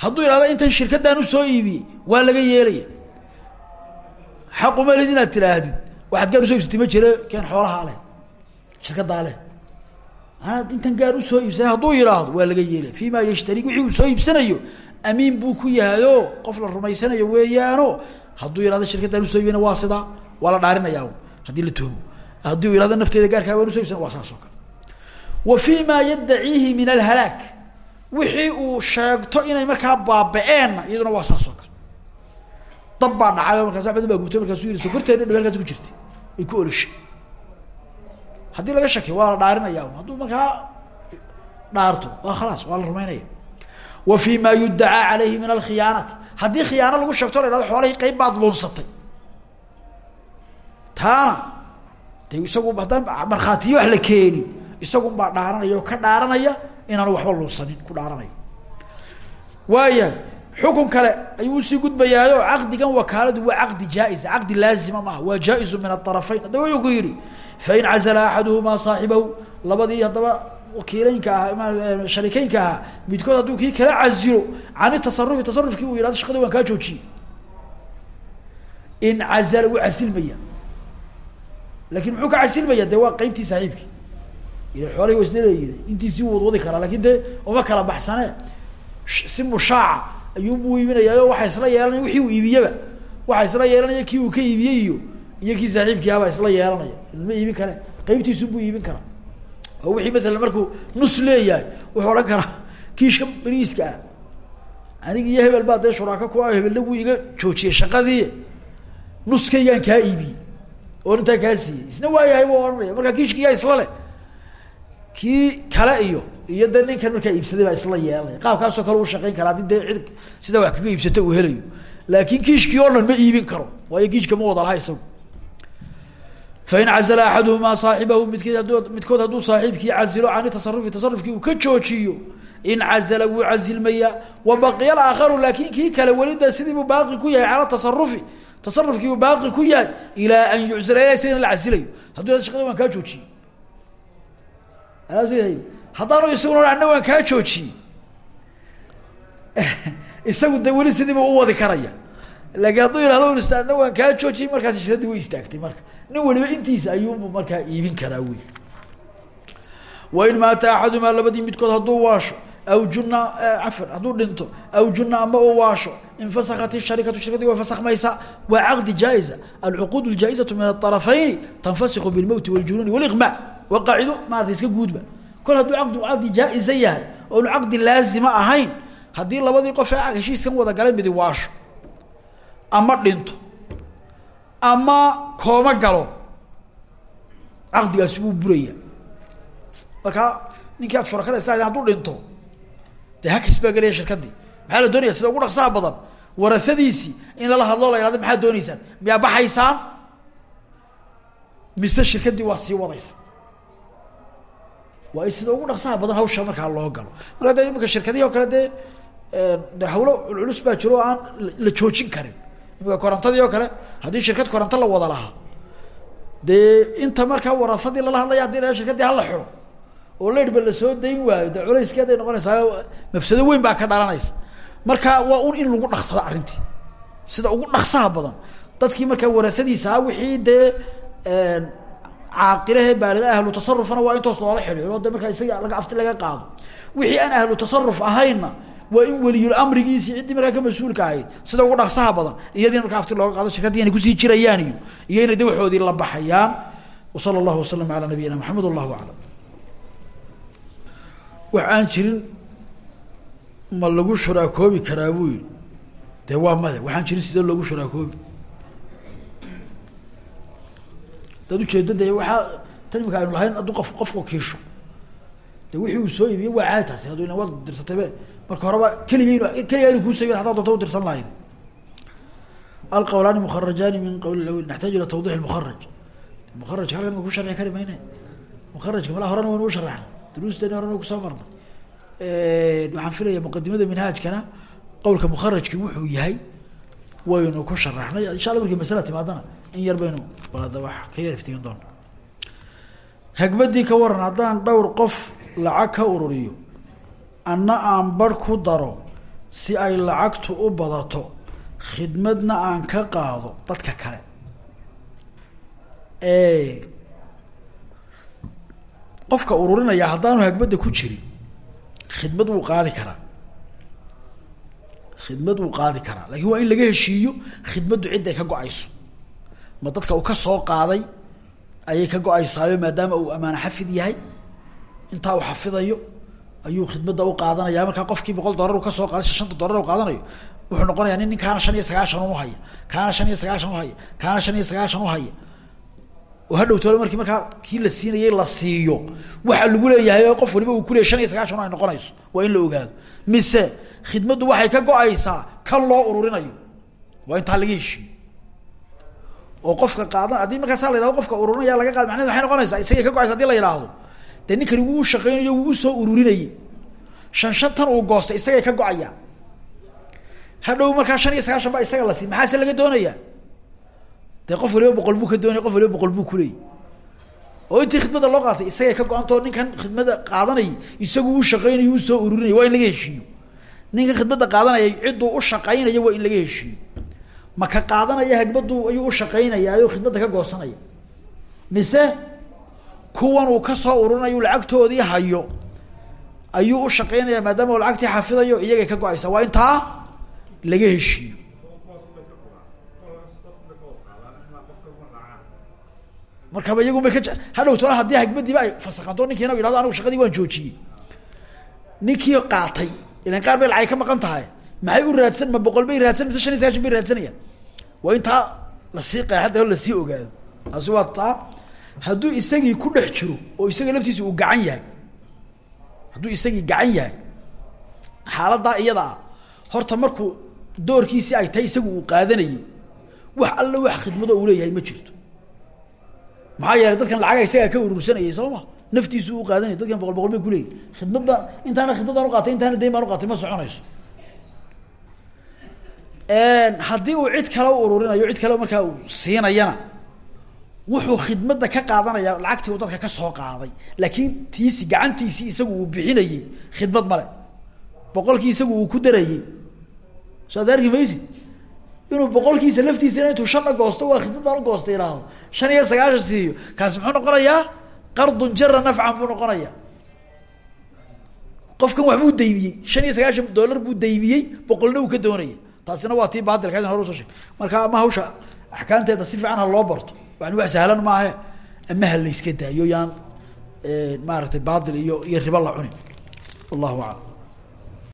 Hadduu yidhahdo intan shirkadaan u soo iibiyey waa laga yeelaya. Xaquma lid inaad tidhaahdid waxaad gaar u soo iibsatay ma jira keen xoolahaa leh shirkadaa leh. Anaad intan gaar u soo iibsaday hadduu yidhaahdo waa laga yeelaya. Fi ma yashtarii wixii uu soo iibsanayo amiin buu ku yahayo qof la rumaysanayo weeyaano hadduu yihahdo shirkadaan u soo iibina waa sidaa waa la dhaarinayaa haddii la tuhmo haddii u yihahdo nafteeda gaarkaa waan uso iibsana waa saas kale wa fi ma yaddaciihi min alhalaag wixii uu sheegto inay markaa baaba-eenna iyaduna waa saas oo kale. Dab baa dhacay oo markaas wax badan baa gubtay markaasuu yihi sokorteena dhow halkaas ku jirtay. Ay ku olishay haddii laga shakiyo waa la dhaarinaya hadduu markaa dhaarto waa khalaas waa la rumaynaya. Wa fi ma yudacaa calayhi min alkhiyaanati isagun baa dhaaranaya oo ka dhaaranaya inaanu waxba luunsanin ku dhaaranayo. Waaya xukun kale ayuu u sii gudbayaayo caqdigan wakaaladu waa caqdi caqdi laazima maaha waa jaa-izu min aarafayn haddaba wuxuu ku yihi fain cazala axaduhumaa saaxibahu. Labadii haddaba wakiileynka ahaa sharikeynka ahaa midkood hadduu kii kala cazilo cani tasarufi tasarufkii uu yihahdo shaqada waan kaa joojiyey. In cazala wuu casilmaya. Lakin muxuu ka casilmaya? De waa qeybtii wa isla leeyihi intiisii wadwadi karaa laakiin de uma kala baxsane. Si mushaaca ayuunbuu iibinayaayo waxaa isla yeelanaya wixii uu iibiyeba waxaa isla yeelanaya kii uu ka iibiyey iyo iyo kii saaxiibkii ahbaa isla yeelanaya. Ma iibin kare. Qeybtiisunbuu iibin karaa oo wixii maalan markuu nus leeyahay wuxuu odhan karaa kiishka beriiska ah iyo hebel baa dee shuraaka ku ah hebelna wuu iga joojiyey shaqadii. Nuskaygaan kaa iibiyey oo intaa kaa isna waayahay buu ohanaya markaa kiishkiyaa isla leh kii kale iyo iyo de ninkan markaa iibsaday baa isla yeelanaya qaabkaasoo kale u shaqeyn kara haddii dee cid sidaa wax kaga iibsato uu helayo. Laakin kiishkii oo dhan ma iibin karo. Waayo kiishka ma wada laha isagu. Fain cazla axaduhumaa saaxibahu midkeed hadduu midkood hadduu saaxiibkii cazilo cani tasarufi tasarufkii uu ka joojiyo in cazala wuu cazilmayaa. Wa baqiya alaakharu laakin kii kale welida sidiibuu baaqi ku yahay cala tasarufi tasarufkii uu baaqi ku yahay ilaa an yuczala isagana la casilayo hadduu shaqada waan kaa joojiyey haddaanu isaguna ana waan kaa joojiyey isagu de weli sidiiba u wadi karaya laakiin hadduu yihahdo ista ana waan kaa joojiyey markaas shirkadii way istaagtay marka nin waliba intiisa ayuunbu markaa iibin karaa wey wain maata axadumaa labadii midkood hadduu waasho aw juna cafan hadduu dhinto aw juna ama uu waasho infasakat isharikatu shirkadii way fasakmaysaa waa caqdi jaa-iza alcuquud ljaa-izatu min aطarafayni tanfasiku bilmowti wاljunuuni wاliqma waa qaacido maarata iska guudba. Kol hadduu caqdi caqdi jaa-iza yahay oonu caqdi laazima ahayn haddii labadii qof ee heshiiskan wada galay midi waasho ama dhinto ama kooma galo caqdigaasi wuu buraya. Markaa ninkii aad shurakada isla hadduu dhinto dee hakis baa gelaya shirkadii. La doonaya? Sida ugu dhaqsaha badan warasadiisii in lala hadloo la yhahdo maxaad dooneysaan miyaa baxaysaan? Mise shirkadii waa sii wadaysa waa sida ugu dhaqsaha badan hawsha markaa loo galo. Marka imika shirkadihi o kale dee de hawlo culculus baa jiro o aan la joojin karin. Imika korontadii oo kale haddii shirkad koronto la wada lahaa dee inta markaa warasadii lala hadlaya haddii la shirkadii hala xiro oo leydhba la soo dayn waayo de culayskeeday noqonaysaa mafsado weyn baa ka dhalanaysa. Marka waa un in lagu dhaqsado arrintii. Sida ugu dhaqsaha badan. Dadkii markaa warasadiisa ah wixii dee caaqilahe baalida ahlu tasarufana waa in toos loola xidhiiro de markaa isaga laga afti laga qaado. Wixii aan ahlu tasaruf ahaynna waa in weliyul amrigiisii ciddii markaa ka mas'uulka ahayd sida ugu dhaqsaha badan iyadiina markaa afti looga qaado shirkadii inay ku sii jirayaan iyo iyo inay de waxoodii la baxayaan. Wasala allahu wasalam ala nabiyina maxamed wallahu aclam. Jirin ma lagu shuraakoobi karaa buu yihi dee waa maya waxaan jirin sidee loogu shuraakoobi dad ujeedo de waxaa tan imika aynu lahayn hadduu qof qof wakiisho de wixii uu soo iibiyey waa caadi taasi hadduu ina waad dirsataybe marka horeba keliga inu keligaa inu iibiy hadaa doonta u dirsan lahayd alqawlaani mukharajaani min qawl lawl naxtaaju ila tawdix lmukaraj mukarajka halkan ku sharxi kari mayne? Mukarajka malaa horena waynu u sharaxnay duruusteeni horena ku soo marnay. Waxaan filaya muqadimada minhaajkana qowlka mukarajki wuxuu yahay waynu ku sharaxnay. Insha alla markii masala timaadana in yar baynu balada wax ka yar iftiimin doona hagbadii ka waran haddaan dhowr qof lacag ka ururiyo anna aan bar ku daro si ay lacagtu u badato khidmadna aan ka qaado dadka kale. Qofka ururinaya haddaanu hagbadda ku jirin khidmad wuu qaadi karaa khidmad wuu qaadi karaa. Lakin waa in laga heshiiyo khidmaddu cidday ka go'ayso. Ma dadka uu ka soo qaaday ayay ka go'aysaayo maadaama uu amaano xafid yahay. Intaa uu xafidayo ayuu khidmadda u qaadanaya markaa qofkii boqol dollar uu ka soo qaaday shanta dollar u qaadanayo wuxuu noqonayaa nin ninkaana shan iyo sagaashan uhaya kaana shan iyo sagaashan uhaya kaana shan iyo sagaashan uhaya oo hadhow tole markaa kii la siinayay la siiyo. Waxa lagu leeyahay qof waliba uu kuleeyay shan iyo ay noqonayso. Waa in la ogaado. Mise khidmaddu waxay ka go'aysaa kan loo ururinayo. Waa intaa laga heshiiyo oo qofka qaadan haddii markaasaa la yhahdo qofka ururinaya laga qaad macned maxay noqonaysaa? Isagay ka go'aysa la yidhaahdo. Dee ninkani wuu shaqaynayo wuu u soo ururinayey shan shantan uu goostay isagay ka go'ayaan hadhow markaa shan baa isaga la sii maxaase laga doonaya dee qof waliba boqol buu ka doonaya qof waliba boqol buu kuleeyay oo intii khidmada loo qaatay isagay ka go-antao ninkan khidmada qaadanayay isagu u shaqaynayo u soo ururinaya waa in laga heshiiyo. Ninkan khidmada qaadanaya cidduu u shaqaynaya waa in laga heshiiyo. Ma ka qaadanaya hagbadu ayuu u shaqaynayaayo khidmadda ka goosanaya mise kuwan uu ka soo ururinayo lacagtoodii hayo ayuu u shaqaynaya maadaama u lacagtii xafidayo iyagay ka go'aysa. Waa intaa laga heshiiyo markaba iyagu may ka hadhow tole haddii hagbadiiba ay fasakanto ninkiina u yihahdo anigu shaqadii waan joojiyey. Ninkii qaatay ilan qaar bay lacag ka maqan tahay. Maxay u raadsan? Ma boqol bay raadsan? Mise shan iyo sagaashan bay raadsanayaan? Waa intaa la sii qeexada la sii ogaado. Taasi waa taa hadduu isagii ku dhex jiro oo isaga laftiisa uu gacan yahay hadduu isagii gacan yahay xaaladaa iyada ah horta markuu doorkiisii ay tahay isagu uu qaadanayay wax alla wax khidmado uu leeyahay ma jirto maxaa yeelay dadkan lacaga isagaa ka urursanayay soo ma naftiisu u qaadanaya dadkan boqol boqol bay kuleeyihin khidmad baa intaana khidmadaan uqaatay intaana dayn baan uqaatay ma soconayso. Haddii uu cid kale u ururinayo cid kale markaa uu siinayana wuxuu khidmadda ka qaadanaya lacagtii uu dadka ka soo qaaday. Laakiin tiisi gacantiisii isagu uu bixinayey khidmad male boqolkii isagu uu ku darayey soo ad inuu boqolkiisa laftiisana intuu shan agoosto waa khidmad baan ugoosta ihaahdo shan iyo sagaashan siiyo. Kaasi muxuu noqonayaa? Qardun jara nafcan buu noqonaya qofkan waxbuu daymiyey shan iyo sagaashan dollar buu daymiyey boqolna uu ka doonaya taasina waa tii baadilka hore u soo sheeg marka ama hawsha axkaamteeda si fiican ha loo barto. Yani wax sahlan maahe ama ha layska daayo yaan maaragtay baadil iyo iyo riba la cunin. Wallahu aclam